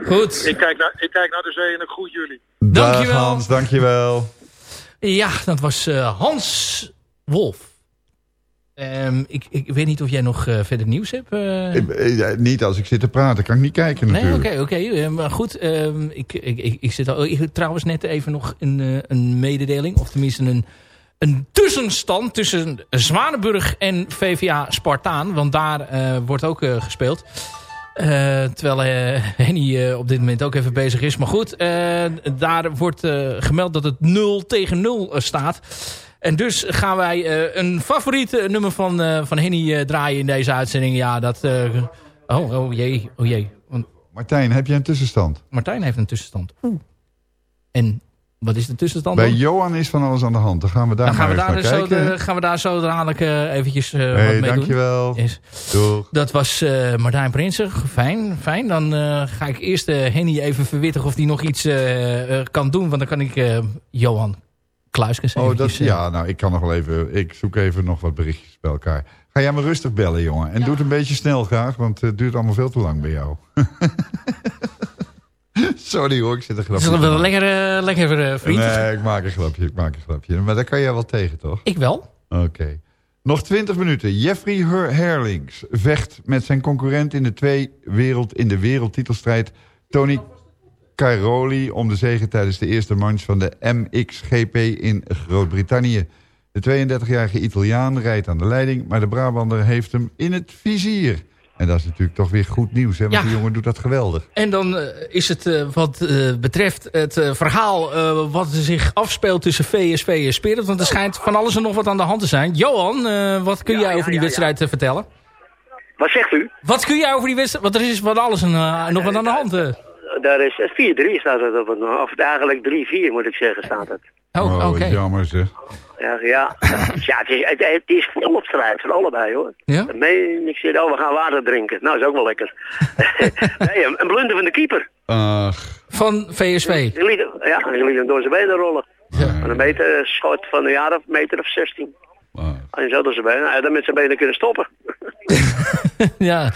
Speaker 8: Goed.
Speaker 13: Ik kijk, naar, ik kijk naar de zee en ik groet jullie.
Speaker 8: Dankjewel.
Speaker 5: Dag Hans, dankjewel.
Speaker 8: Ja, dat was eh, Hans Wolf. Ehm, ik, ik weet niet of jij nog eh, verder nieuws hebt. eh.
Speaker 5: Eh, niet als ik zit te praten, kan ik niet kijken
Speaker 8: Nee,
Speaker 5: natuurlijk.
Speaker 8: oké, oké. Eh, maar goed, ehm, ik, ik, ik, ik zit al, ik, trouwens net even nog een, eh, een mededeling. Of tenminste een, een tussenstand tussen Zwanenburg en VVA Spartaan. Want daar eh, wordt ook eh, gespeeld. Eh, terwijl eh, [laughs] Henny eh, op dit moment ook even bezig is. Maar goed, eh, daar wordt eh, gemeld dat het 0 tegen 0 eh, staat. En dus gaan wij eh, een favoriet nummer van, eh, van Henny eh, draaien in deze uitzending. Ja, dat... eh, oh, oh jee, oh jee. Want
Speaker 5: Martijn, heb jij een tussenstand?
Speaker 8: Martijn heeft een tussenstand. Oeh. En wat is de tussenstand
Speaker 5: Bij
Speaker 8: dan?
Speaker 5: Johan is van alles aan de hand. Dan gaan we daar
Speaker 8: Dan gaan we daar, zo
Speaker 5: naar kijken.
Speaker 8: de, gaan we daar zo dadelijk eh, eventjes eh, wat mee
Speaker 5: dankjewel.
Speaker 8: doen. Yes.
Speaker 5: Doeg.
Speaker 8: Dat was eh, Martijn Prinsen. Fijn, fijn. Dan ga ik eerst Henny even verwittigen of hij nog iets kan doen. Want dan kan ik Johan Kluiskens
Speaker 5: Oh, dat,
Speaker 8: eventjes... eh,
Speaker 5: ja, nou, ik kan nog wel even... Ik zoek even nog wat berichtjes bij elkaar. Ga jij maar rustig bellen, jongen. En doe het een beetje snel graag, want het duurt allemaal veel te lang bij jou. [laughs] [laughs] Sorry hoor, ik zit een
Speaker 8: Dat
Speaker 5: grapje.
Speaker 8: is wel
Speaker 5: te
Speaker 8: lekker, eh, lekker eh, vriend.
Speaker 5: Nee, ik maak een grapje, ik maak een grapje. Maar daar kan jij wel tegen, toch?
Speaker 8: Ik wel.
Speaker 5: Oké. Nog 20 minuten. Jeffrey Her Herlings vecht met zijn concurrent in de, twee wereld, in de wereldtitelstrijd... Tony Cairoli om de zege tijdens de eerste manche van de MXGP in Groot-Brittannië. De 32-jarige Italiaan rijdt aan de leiding, maar de Brabander heeft hem in het vizier. En dat is natuurlijk toch weer goed nieuws, hè? want
Speaker 8: Ja.
Speaker 5: die jongen doet dat geweldig.
Speaker 8: En dan eh, is het eh, wat eh, betreft het eh, verhaal eh, wat zich afspeelt tussen VSV en Spirit. Want er schijnt van alles en nog wat aan de hand te zijn. Johan, eh, wat kun jij over die wedstrijd vertellen?
Speaker 9: Wat zegt u?
Speaker 8: Wat kun jij over die wedstrijd? Want er is van alles en nog wat aan de hand.
Speaker 9: Daar is eh, 4-3 staat het op het, of eigenlijk 3-4 moet ik zeggen staat het.
Speaker 8: Oh, oké.
Speaker 5: wat jammer zeg.
Speaker 9: Ja, ja. [clears throat] ja het, is, het, het is volop strijd van allebei hoor.
Speaker 8: Ja?
Speaker 9: Meen ik zeg, oh we gaan water drinken. Nou, is ook wel lekker. [laughs] nee, een, een blunder van de keeper.
Speaker 5: Ach,
Speaker 8: Van VSV.
Speaker 9: Die liet, ja, die liet hem door zijn benen rollen. Van een meter, schot van een jaar of meter of 16.
Speaker 5: ah.
Speaker 9: En zo door zijn benen. Hij had met zijn benen kunnen stoppen. [laughs]
Speaker 8: ja,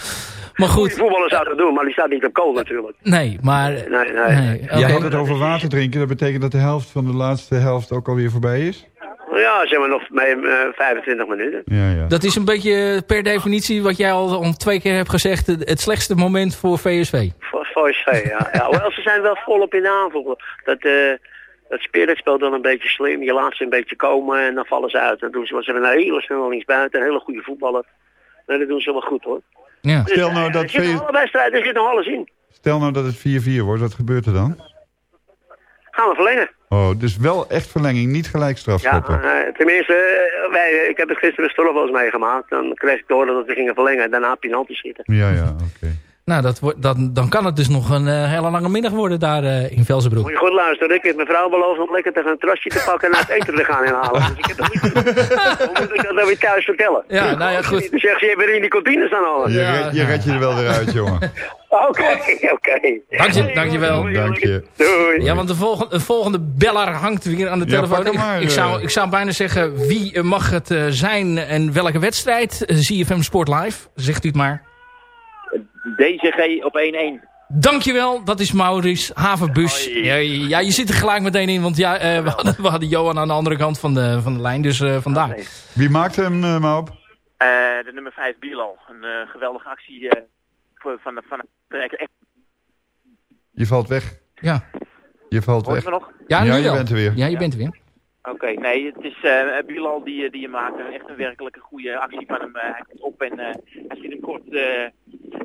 Speaker 8: maar goed.
Speaker 9: voetballer zou dat doen, maar die staat niet op kool natuurlijk.
Speaker 8: Nee, maar...
Speaker 9: Nee, nee.
Speaker 8: Nee,
Speaker 5: Je
Speaker 8: oké.
Speaker 5: had het over water drinken. Dat betekent dat de helft van de laatste helft ook alweer voorbij is?
Speaker 9: Ja, zeg maar nog mee, eh, 25 minuten.
Speaker 5: Ja, ja.
Speaker 8: Dat is een beetje per definitie wat jij al om twee keer hebt gezegd... het slechtste moment voor VSV.
Speaker 9: Voor VSV, ja. ja. [laughs] Hoewel, ze zijn wel volop in de aanval. Dat, eh dat Spirit speelt dan een beetje slim. Je laat ze een beetje komen en dan vallen ze uit. Dan doen ze, ze hebben een hele snelle linksbuiten, een hele goede voetballer. En dat doen ze wel goed hoor.
Speaker 8: Ja.
Speaker 9: Dus,
Speaker 5: Stel nou
Speaker 9: eh,
Speaker 5: dat
Speaker 9: er strijd, er zit nog alles in.
Speaker 5: Stel nou dat het 4-4 wordt, wat gebeurt er dan?
Speaker 9: Gaan we verlengen.
Speaker 5: Oh, dus wel echt verlenging, niet gelijk
Speaker 9: Ja,
Speaker 5: strafschoppen.
Speaker 9: eh, tenminste, eh, wij, ik heb het gisteren wel eens meegemaakt. Dan kreeg ik horen dat we gingen verlengen. Daarna penalty schieten.
Speaker 5: Ja, ja, oké.
Speaker 8: Nou, dat wordt, dan, dan kan het dus nog een eh, hele lange middag worden daar eh, in Velzenbroek.
Speaker 9: Moet je goed luisteren. Ik heb mijn vrouw beloofd om lekker tegen een trasje te pakken en uit eten te gaan inhalen. [laughs] Dus ik heb dat niet gedaan. Hoe moet ik dat nou weer thuis vertellen?
Speaker 8: Ja, nou ja, goed.
Speaker 9: Dan zegt ze, je hebt weer in die kantine staan halen.
Speaker 5: Je,
Speaker 8: Ja.
Speaker 5: red, je redt je er wel weer uit, jongen. [laughs]
Speaker 9: Oké, oké.
Speaker 8: Dank je, dankjewel.
Speaker 5: Dank je.
Speaker 9: Doei.
Speaker 8: Ja, want de volgende, de volgende beller hangt weer aan de telefoon. ik,
Speaker 5: maar,
Speaker 8: ik, zou,
Speaker 5: eh.
Speaker 8: ik zou bijna zeggen, wie mag het eh, zijn en welke wedstrijd? Eh, ZFM Sport Live, zegt u het maar.
Speaker 10: DCG op 1-1.
Speaker 8: Dankjewel, dat is Maurice Havenbus. Ja, ja, je zit er gelijk meteen in, want ja, eh, we, hadden, we hadden Johan aan de andere kant van de, van de lijn, dus eh, vandaar.
Speaker 5: Wie maakt hem, uh, Maop?
Speaker 10: Eh, de nummer 5 Bilal. Een eh, geweldige actie eh, voor, van, de- van echt.
Speaker 5: Je valt weg.
Speaker 8: Ja,
Speaker 5: Je valt
Speaker 10: Hoor je
Speaker 5: weg.
Speaker 10: me nog?
Speaker 8: ja,
Speaker 5: Ja,
Speaker 8: nu
Speaker 5: je
Speaker 8: wel.
Speaker 5: bent er weer.
Speaker 8: Ja, je bent er weer.
Speaker 10: Oké, nee, het is eh, Bilal die, die je maakt. Echt een werkelijke goede actie van hem. Eh, hij komt op en eh, hij schiet hem kort eh,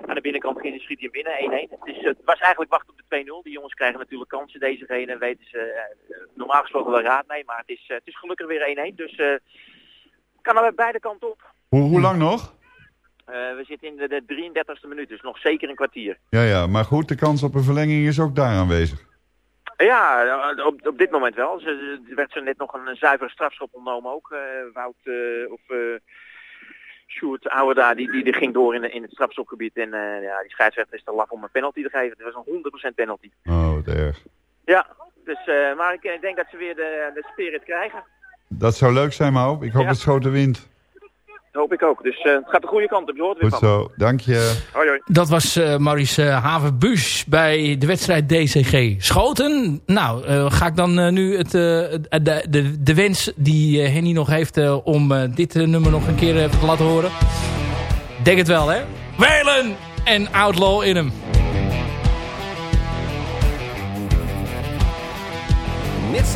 Speaker 10: aan de binnenkant beginnen, schiet hij hem binnen 1-1. Het, is, het was eigenlijk wachten op de 2-0. Die jongens krijgen natuurlijk kansen. Deze reden weten ze eh, normaal gesproken wel raad mee. Maar het is, eh, het is gelukkig weer 1-1. Dus eh kan er beide kanten op.
Speaker 5: Hoe, hoe lang nog?
Speaker 10: Eh, we zitten in de, de 33e minuut, dus nog zeker een kwartier.
Speaker 5: Ja, ja, maar goed, de kans op een verlenging is ook daar aanwezig.
Speaker 10: Ja, eh, op, op dit moment wel. Ze, er werd zo net nog een, zuivere strafschop ontnomen ook. eh, Wout eh, of uh, Sjoerd die, die, die ging door in, in het strafschopgebied. En ja, die scheidsrechter is te laf om een penalty te geven. Het was een 100% penalty.
Speaker 5: Oh, wat erg.
Speaker 10: Ja, dus, maar ik, ik denk dat ze weer de, de spirit krijgen.
Speaker 5: Dat zou leuk zijn, Maop. Ik hoop
Speaker 10: Ja.
Speaker 5: dat Schoten wint.
Speaker 10: Dat hoop ik ook. Dus eh, het gaat de goede kant op. Je hoort er weer
Speaker 5: Goed
Speaker 10: van.
Speaker 5: zo, dank je.
Speaker 10: Hoi hoi.
Speaker 8: Dat was eh, Maurice uh, Havenbus bij de wedstrijd DCG Schoten. Nou, uh, ga ik dan uh, nu het, de, de, de wens die Henny nog heeft om dit nummer nog een keer even te laten horen. Denk het wel, hè? Welen en Outlaw in hem.
Speaker 14: It's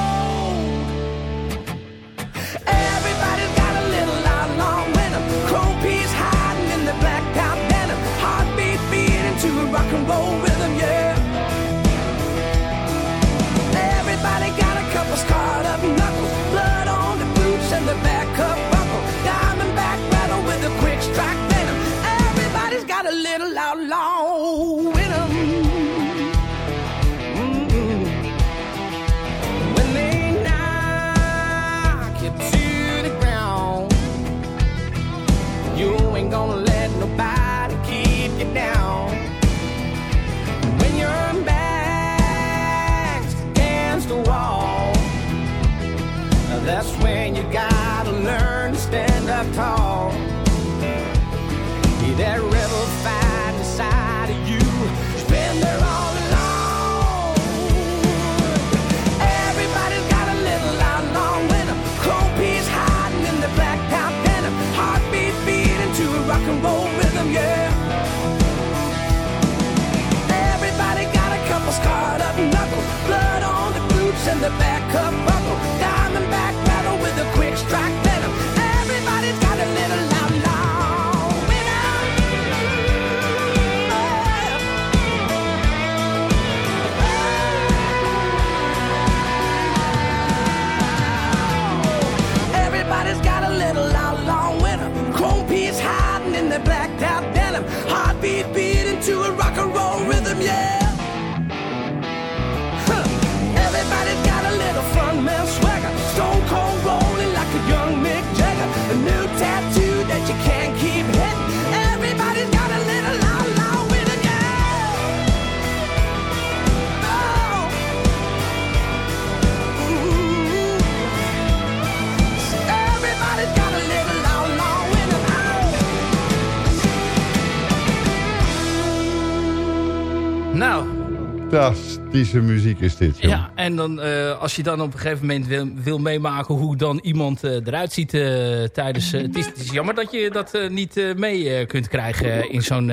Speaker 5: Fantastische muziek is dit, joh.
Speaker 8: Ja, en dan, eh, als je dan op een gegeven moment wil, wil meemaken hoe dan iemand eh, eruit ziet eh, tijdens... het, is, het is jammer dat je dat niet mee kunt krijgen in zo'n...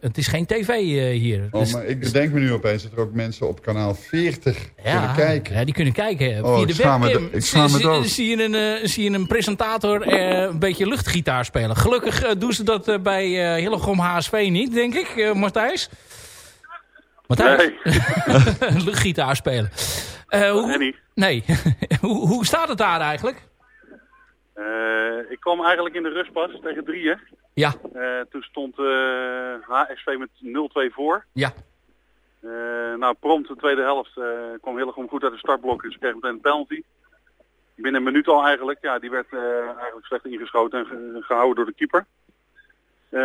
Speaker 8: het is geen tv hier.
Speaker 5: Oh,
Speaker 8: Dus-
Speaker 5: maar ik bedenk me nu opeens dat er ook mensen op kanaal 40 kunnen kijken.
Speaker 8: Ja, die kunnen kijken.
Speaker 5: Oh,
Speaker 8: Via de
Speaker 5: me
Speaker 8: webcam
Speaker 5: ik schaam me
Speaker 8: zie,
Speaker 5: dood.
Speaker 8: zie, je een, zie je een presentator een beetje luchtgitaar spelen. Gelukkig doen ze dat bij Hillegom HSV niet, denk ik, eh Martijs? [laughs] luchtgitaar spelen. Eh, hoe, nee. [laughs] hoe, hoe staat het daar eigenlijk?
Speaker 15: Eh, ik kwam eigenlijk in de rustpas tegen drieën.
Speaker 8: Ja.
Speaker 15: Eh, toen stond HSV met 0-2 voor.
Speaker 8: Ja.
Speaker 15: Nou, prompt de tweede helft kwam Hillegom goed uit de startblok. Dus ze kregen meteen een penalty. Binnen een minuut al eigenlijk. Ja, die werd eigenlijk slecht ingeschoten en ge- gehouden door de keeper.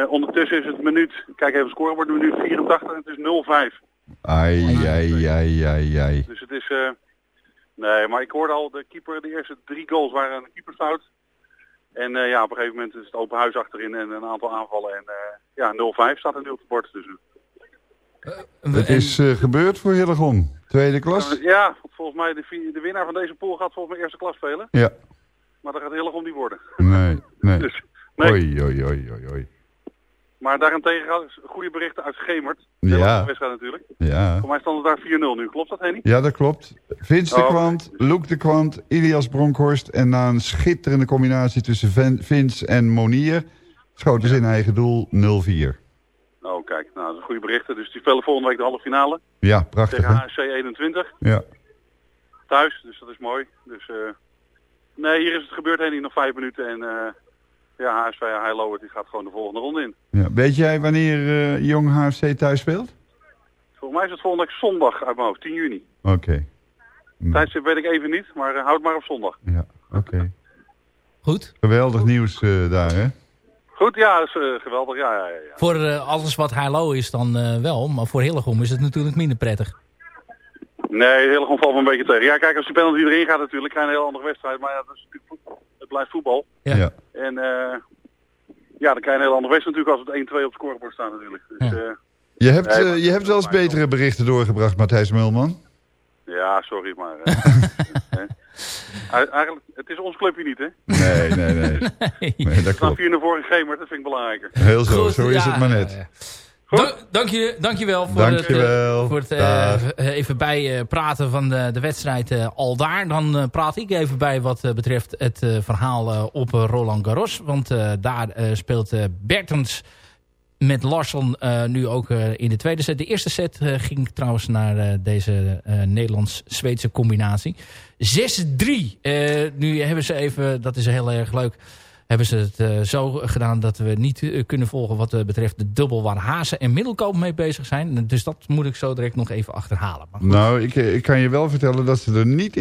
Speaker 15: Ondertussen is het minuut, kijk even scoren, wordt minuut 84 en het is 0-5.
Speaker 5: Ai, ai, ai, ai, ai.
Speaker 15: Dus het is... eh, nee, maar ik hoorde al, de keeper, de eerste drie goals waren een keeperfout. En eh, ja, op een gegeven moment is het open huis achterin en een aantal aanvallen. En eh, ja, 0-5 staat er nu op het bord. Dus,
Speaker 5: Het is eh, gebeurd voor Hillegom. Tweede klas?
Speaker 15: Ja, volgens mij de, de winnaar van deze pool gaat volgens mij eerste klas spelen.
Speaker 5: Ja.
Speaker 15: Maar dat gaat heel erg om niet worden.
Speaker 5: Nee, nee. [laughs]
Speaker 15: Dus, nee.
Speaker 5: Oei, oei, oei, oei, oei.
Speaker 15: Maar daarentegen goede berichten uit Gemert.
Speaker 5: Ja.
Speaker 15: Wedstrijd natuurlijk.
Speaker 5: Ja.
Speaker 15: Voor mij stond het daar 4-0 nu. Klopt dat, Henny?
Speaker 5: Ja, dat klopt. Vince de
Speaker 15: Oh,
Speaker 5: Kwant, Loek de Kwant, Ilias Bronkhorst... en na een schitterende combinatie tussen Ven- Vince en Monier... schoten ze in eigen doel 0-4.
Speaker 15: Oh, kijk. Nou, dat is goede berichten. Dus die spelen volgende week de halve finale.
Speaker 5: Ja, prachtig,
Speaker 15: Tegen? HSC 21.
Speaker 5: Ja.
Speaker 15: Thuis, dus dat is mooi. Dus, eh, nee, hier is het gebeurd, Henny. Nog vijf minuten. En eh, ja, HSV High Lower, die gaat gewoon de volgende ronde in.
Speaker 5: ja. Weet jij wanneer eh, Jong HFC thuis speelt?
Speaker 15: Volgens mij is het volgende week zondag uit mijn hoofd, 10 juni.
Speaker 5: Oké,
Speaker 15: Tijdstip weet ik even niet, maar eh, houd maar op zondag.
Speaker 5: oké.
Speaker 8: Goed.
Speaker 5: Geweldig nieuws eh, daar, hè?
Speaker 15: Goed, ja, dat is eh, geweldig. Ja, ja, ja, ja.
Speaker 8: Voor eh, alles wat Hilo is dan eh, wel, maar voor Hillegom is het natuurlijk minder prettig.
Speaker 15: Nee, heel gewoon valt me een beetje tegen. Ja, kijk, als die penalty erin gaat natuurlijk, krijg je een heel andere wedstrijd. Maar ja, dat is natuurlijk voetbal. Het blijft voetbal.
Speaker 8: Ja.
Speaker 5: Ja.
Speaker 15: En eh, ja, dan krijg je een heel andere wedstrijd natuurlijk als het 1-2 op het scorebord staat natuurlijk. Dus, eh,
Speaker 5: Je hebt,
Speaker 15: Nee,
Speaker 5: eh,
Speaker 15: maar-
Speaker 5: je hebt wel eens betere berichten doorgebracht, Matthijs Mulman.
Speaker 15: ja, sorry, maar... eh, [laughs] Eigenlijk, het is ons clubje niet, hè?
Speaker 5: Nee, nee, nee. [laughs] Nee, dat
Speaker 15: Dan
Speaker 5: klopt.
Speaker 15: 4 naar voren Gemert, dat vind ik belangrijker.
Speaker 5: Heel zo,
Speaker 8: Goed,
Speaker 5: zo is
Speaker 8: ja,
Speaker 5: het maar
Speaker 8: ja,
Speaker 5: net.
Speaker 8: Dank, dank, je, dank je wel voor
Speaker 5: Dankjewel.
Speaker 8: het, eh, voor het eh,
Speaker 5: Dag.
Speaker 8: even bij eh, praten van de, de wedstrijd eh, al daar. Dan eh, praat ik even bij wat eh, betreft het eh, verhaal eh, op eh, Roland Garros. Want eh, daar eh, speelt eh, Bertens met Larsson eh, nu ook eh, in de tweede set. De eerste set eh, ging trouwens naar eh, deze eh, Nederlands-Zweedse combinatie. 6-3. Eh, nu hebben ze even, dat is heel erg leuk hebben ze het eh, zo gedaan dat we niet eh, kunnen volgen wat eh, betreft de dubbel waar Hazen en Middelkoop mee bezig zijn. Dus dat moet ik zo direct nog even achterhalen. Maar.
Speaker 5: Nou, ik, ik kan je wel vertellen dat ze er niet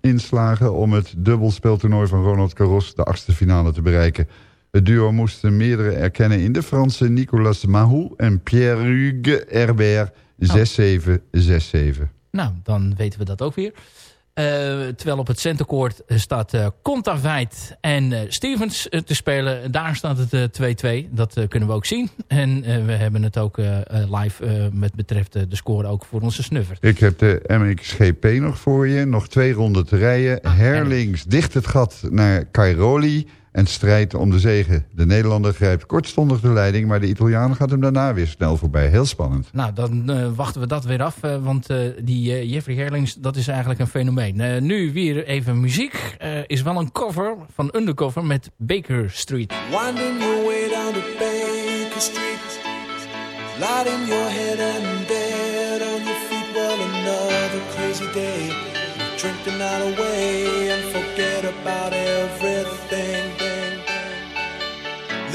Speaker 5: in slagen, om het dubbelspeltoernooi van Ronald Garros de achtste finale te bereiken. Het duo moesten meerdere erkennen in de Franse Nicolas Mahou en Pierre-Hugues Herbert 6-7, 6-7.
Speaker 8: Nou, dan weten we dat ook weer. Eh, terwijl op het centercourt staat eh Contaveit en eh, Stevens te spelen. Daar staat het eh, 2-2. Dat kunnen we ook zien. En we hebben het ook live met betreft de score ook voor onze snuffer.
Speaker 5: Ik heb de MXGP nog voor je. Nog twee ronden te rijden. Herlings dicht het gat naar Cairoli. En strijdt om de zegen. De Nederlander grijpt kortstondig de leiding. Maar de Italiaan gaat hem daarna weer snel voorbij. Heel spannend.
Speaker 8: Nou, dan eh, wachten we dat weer af. eh, want eh, die Jeffrey Herlings, dat is eigenlijk een fenomeen. Eh, nu weer even muziek. Eh, is wel een cover van Undercover met Baker Street.
Speaker 12: Winding your way down to Baker Street, lighting your head and dead on your feet. Well, another crazy day. Drink the night away and forget about everything.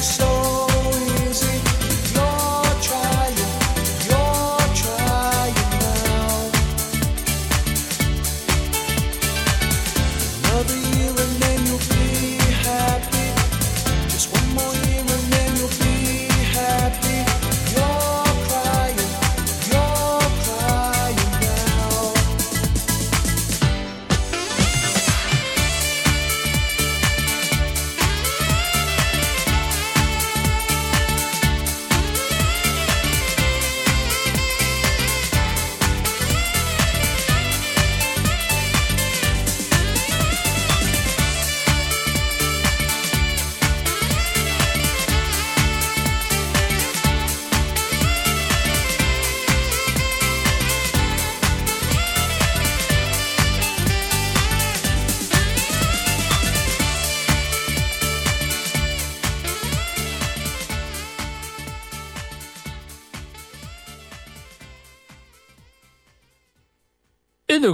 Speaker 12: so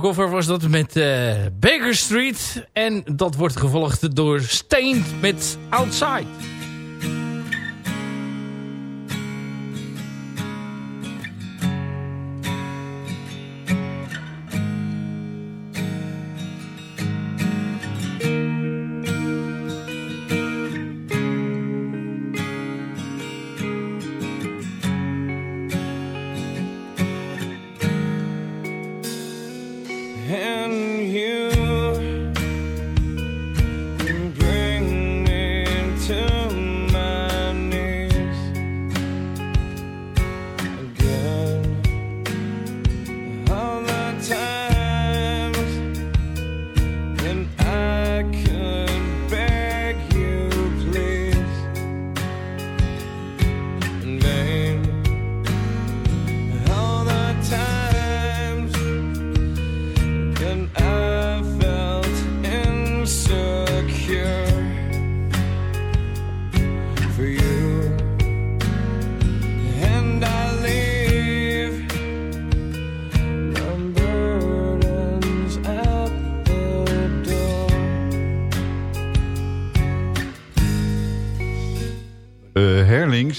Speaker 8: Undercover was dat met uh, Baker Street. En dat wordt gevolgd door Stained met Outside.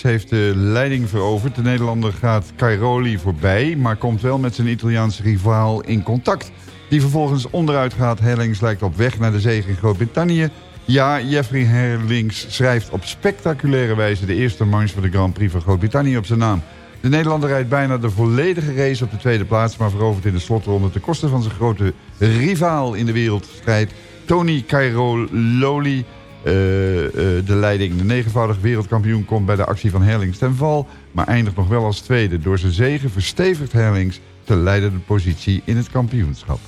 Speaker 16: Heeft de leiding veroverd. De Nederlander gaat Cairoli voorbij, maar komt wel met zijn Italiaanse rivaal in contact. Die vervolgens onderuit gaat. Herlings lijkt op weg naar de zege in Groot-Brittannië. Ja, Jeffrey Herlings schrijft op spectaculaire wijze... de eerste manche van de Grand Prix van Groot-Brittannië op zijn naam. De Nederlander rijdt bijna de volledige race op de tweede plaats... maar verovert in de slotronde ten koste van zijn grote rivaal in de wereldstrijd... Tony Cairoli de leiding. De negenvoudig wereldkampioen komt bij de actie van Herlings ten val... maar eindigt nog wel als tweede. Door zijn zegen verstevigt Herlings de leidende positie in het kampioenschap.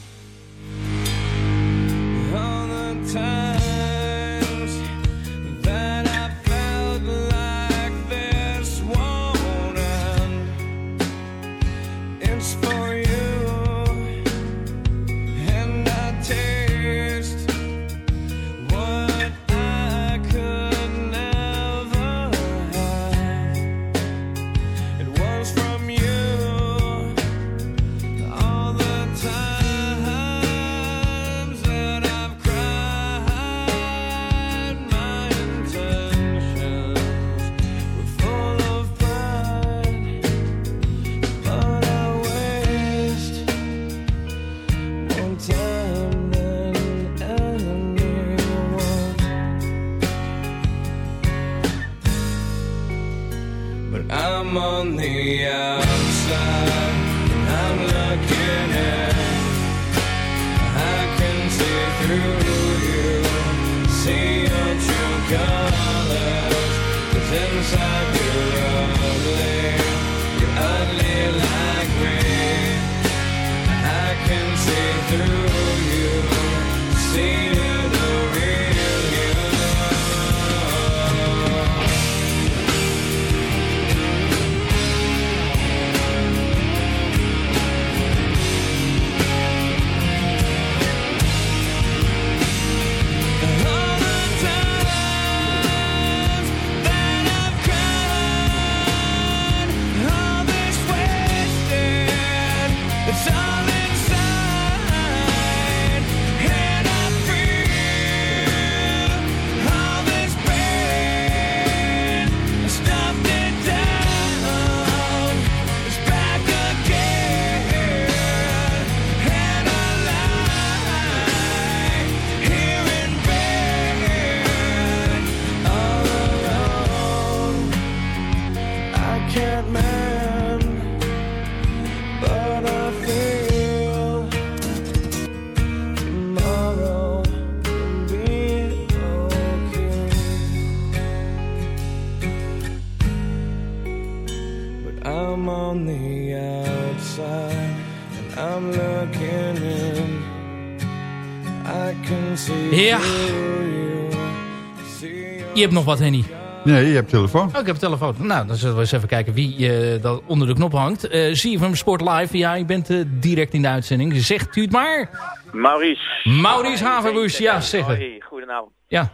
Speaker 8: Je hebt nog wat, Henny.
Speaker 16: Nee, je hebt telefoon.
Speaker 8: Oh, ik heb telefoon. Nou, dan zullen we eens even kijken wie uh, dat onder de knop hangt. Uh, zie je van Sport Live? Ja, je bent uh, direct in de uitzending. Zegt u het maar.
Speaker 10: Maurice.
Speaker 8: Maurice Havenbusch, ja, zeg het.
Speaker 10: Hoi, goedenavond.
Speaker 8: Ja,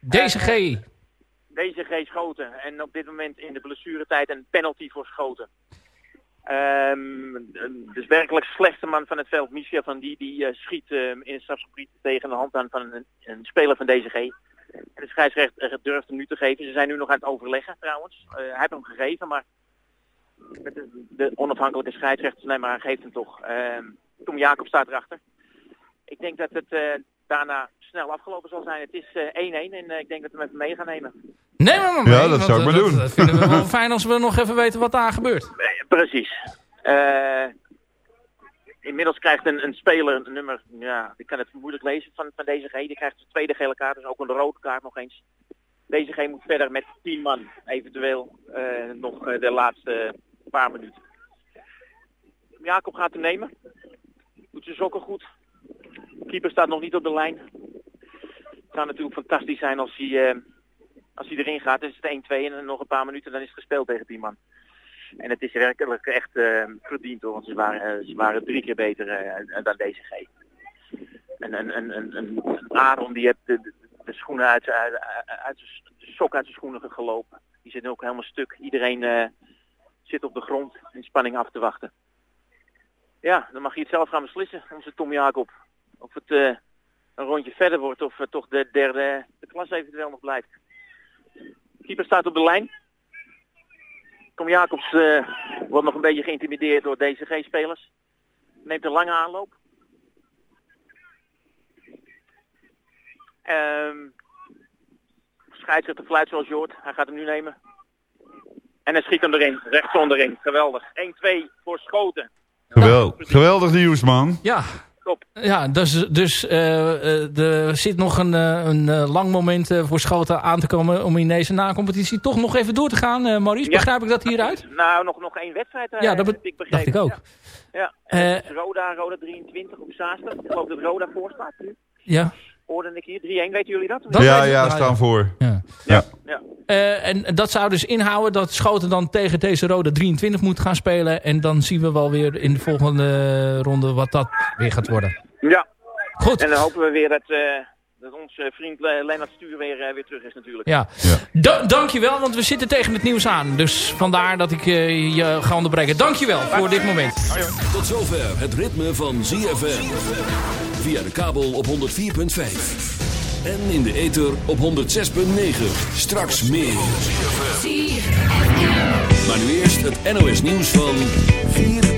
Speaker 8: DCG.
Speaker 10: DCG Schoten. En op dit moment in de blessuretijd een penalty voor Schoten. Ehm, dus werkelijk slechtste man van het veld, Michel van die, die eh, schiet eh, in het strafgebied tegen de hand aan van een, een speler van DCG. En de scheidsrechter durft hem nu te geven. Ze zijn nu nog aan het overleggen trouwens. Eh, hij heeft hem gegeven, maar de, de onafhankelijke scheidsrechter, nee maar geeft hem toch. Ehm, Tom Jacob staat erachter. Ik denk dat het eh, daarna snel afgelopen zal zijn. Het is eh, 1-1 en eh, ik denk dat we hem even mee gaan nemen.
Speaker 8: Neem hem maar mee.
Speaker 5: Ja, dat zou ik
Speaker 8: eh,
Speaker 5: maar doen.
Speaker 8: Dat vinden we wel [laughs] fijn als we nog even weten wat daar gebeurt.
Speaker 10: Eh, Precies. Eh, inmiddels krijgt een, een speler een nummer, ja, ik kan het moeilijk lezen van, van deze G. Die krijgt zijn tweede gele kaart, dus ook een rode kaart nog eens. Deze G moet verder met 10 man, eventueel eh, nog eh, de laatste paar minuten. Jacob gaat hem nemen. Doet zijn sokken goed. Keeper staat nog niet op de lijn. Het zou natuurlijk fantastisch zijn als hij, eh, als hij erin gaat. Is het 1-2 en nog een paar minuten dan is het gespeeld tegen 10 man. En het is werkelijk echt eh, verdiend hoor, want ze waren, eh, ze waren drie keer beter dan deze G. En een, een, een, een, Aaron die heeft de, schoenen uit, uit, uit, de sok uit zijn schoenen gelopen. Die zit ook helemaal stuk. Iedereen zit op de grond in spanning af te wachten. Ja, dan mag je het zelf gaan beslissen, onze Tom Jacob. Of het een rondje verder wordt of het toch de derde de klas eventueel nog blijft. Keeper staat op de lijn. Tom Jacobs eh, wordt nog een beetje geïntimideerd door DCG-spelers. Neemt een lange aanloop. Ehm scheidsrechter fluit zoals je hoort. Hij gaat hem nu nemen. En hij schiet hem erin. Rechts onderin. Geweldig. 1-2 voor Schoten.
Speaker 5: Geweldig, geweldig nieuws, man.
Speaker 8: Ja.
Speaker 10: Top.
Speaker 8: Ja, dus, dus eh, er zit nog een, eh, een lang moment voor Schoten aan te komen om in deze na-competitie toch nog even door te gaan. Maurice,
Speaker 10: Ja.
Speaker 8: begrijp ik dat hieruit? [laughs]
Speaker 10: Nou, nog, nog één wedstrijd.
Speaker 8: Ja, dat
Speaker 10: ik begrepen.
Speaker 8: dacht ik ook.
Speaker 10: Ja. ja. Roda, Roda 23 op Zaanstad. Ik geloof dat Roda voor staat nu.
Speaker 8: Ja.
Speaker 10: Hoorde ik hier. 3-1, weten jullie dat?
Speaker 8: Dat
Speaker 5: ja, ja, staan voor.
Speaker 8: Ja.
Speaker 5: Ja.
Speaker 10: Ja.
Speaker 8: Eh, en dat zou dus inhouden dat Schoten dan tegen deze rode 23 moet gaan spelen. En dan zien we wel weer in de volgende ronde wat dat weer gaat worden.
Speaker 10: Ja.
Speaker 8: Goed.
Speaker 10: En dan hopen we weer dat, eh, dat onze vriend Le Lennart Stuur weer, eh, weer terug is natuurlijk.
Speaker 8: Ja. Da dankjewel, want we zitten tegen het nieuws aan. Dus vandaar dat ik eh, je ga onderbreken. Dankjewel voor dit moment.
Speaker 2: Tot zover het ritme van ZFM. Via de kabel op 104.5. En in de ether op 106.9. Straks meer. Maar nu eerst het NOS nieuws van 4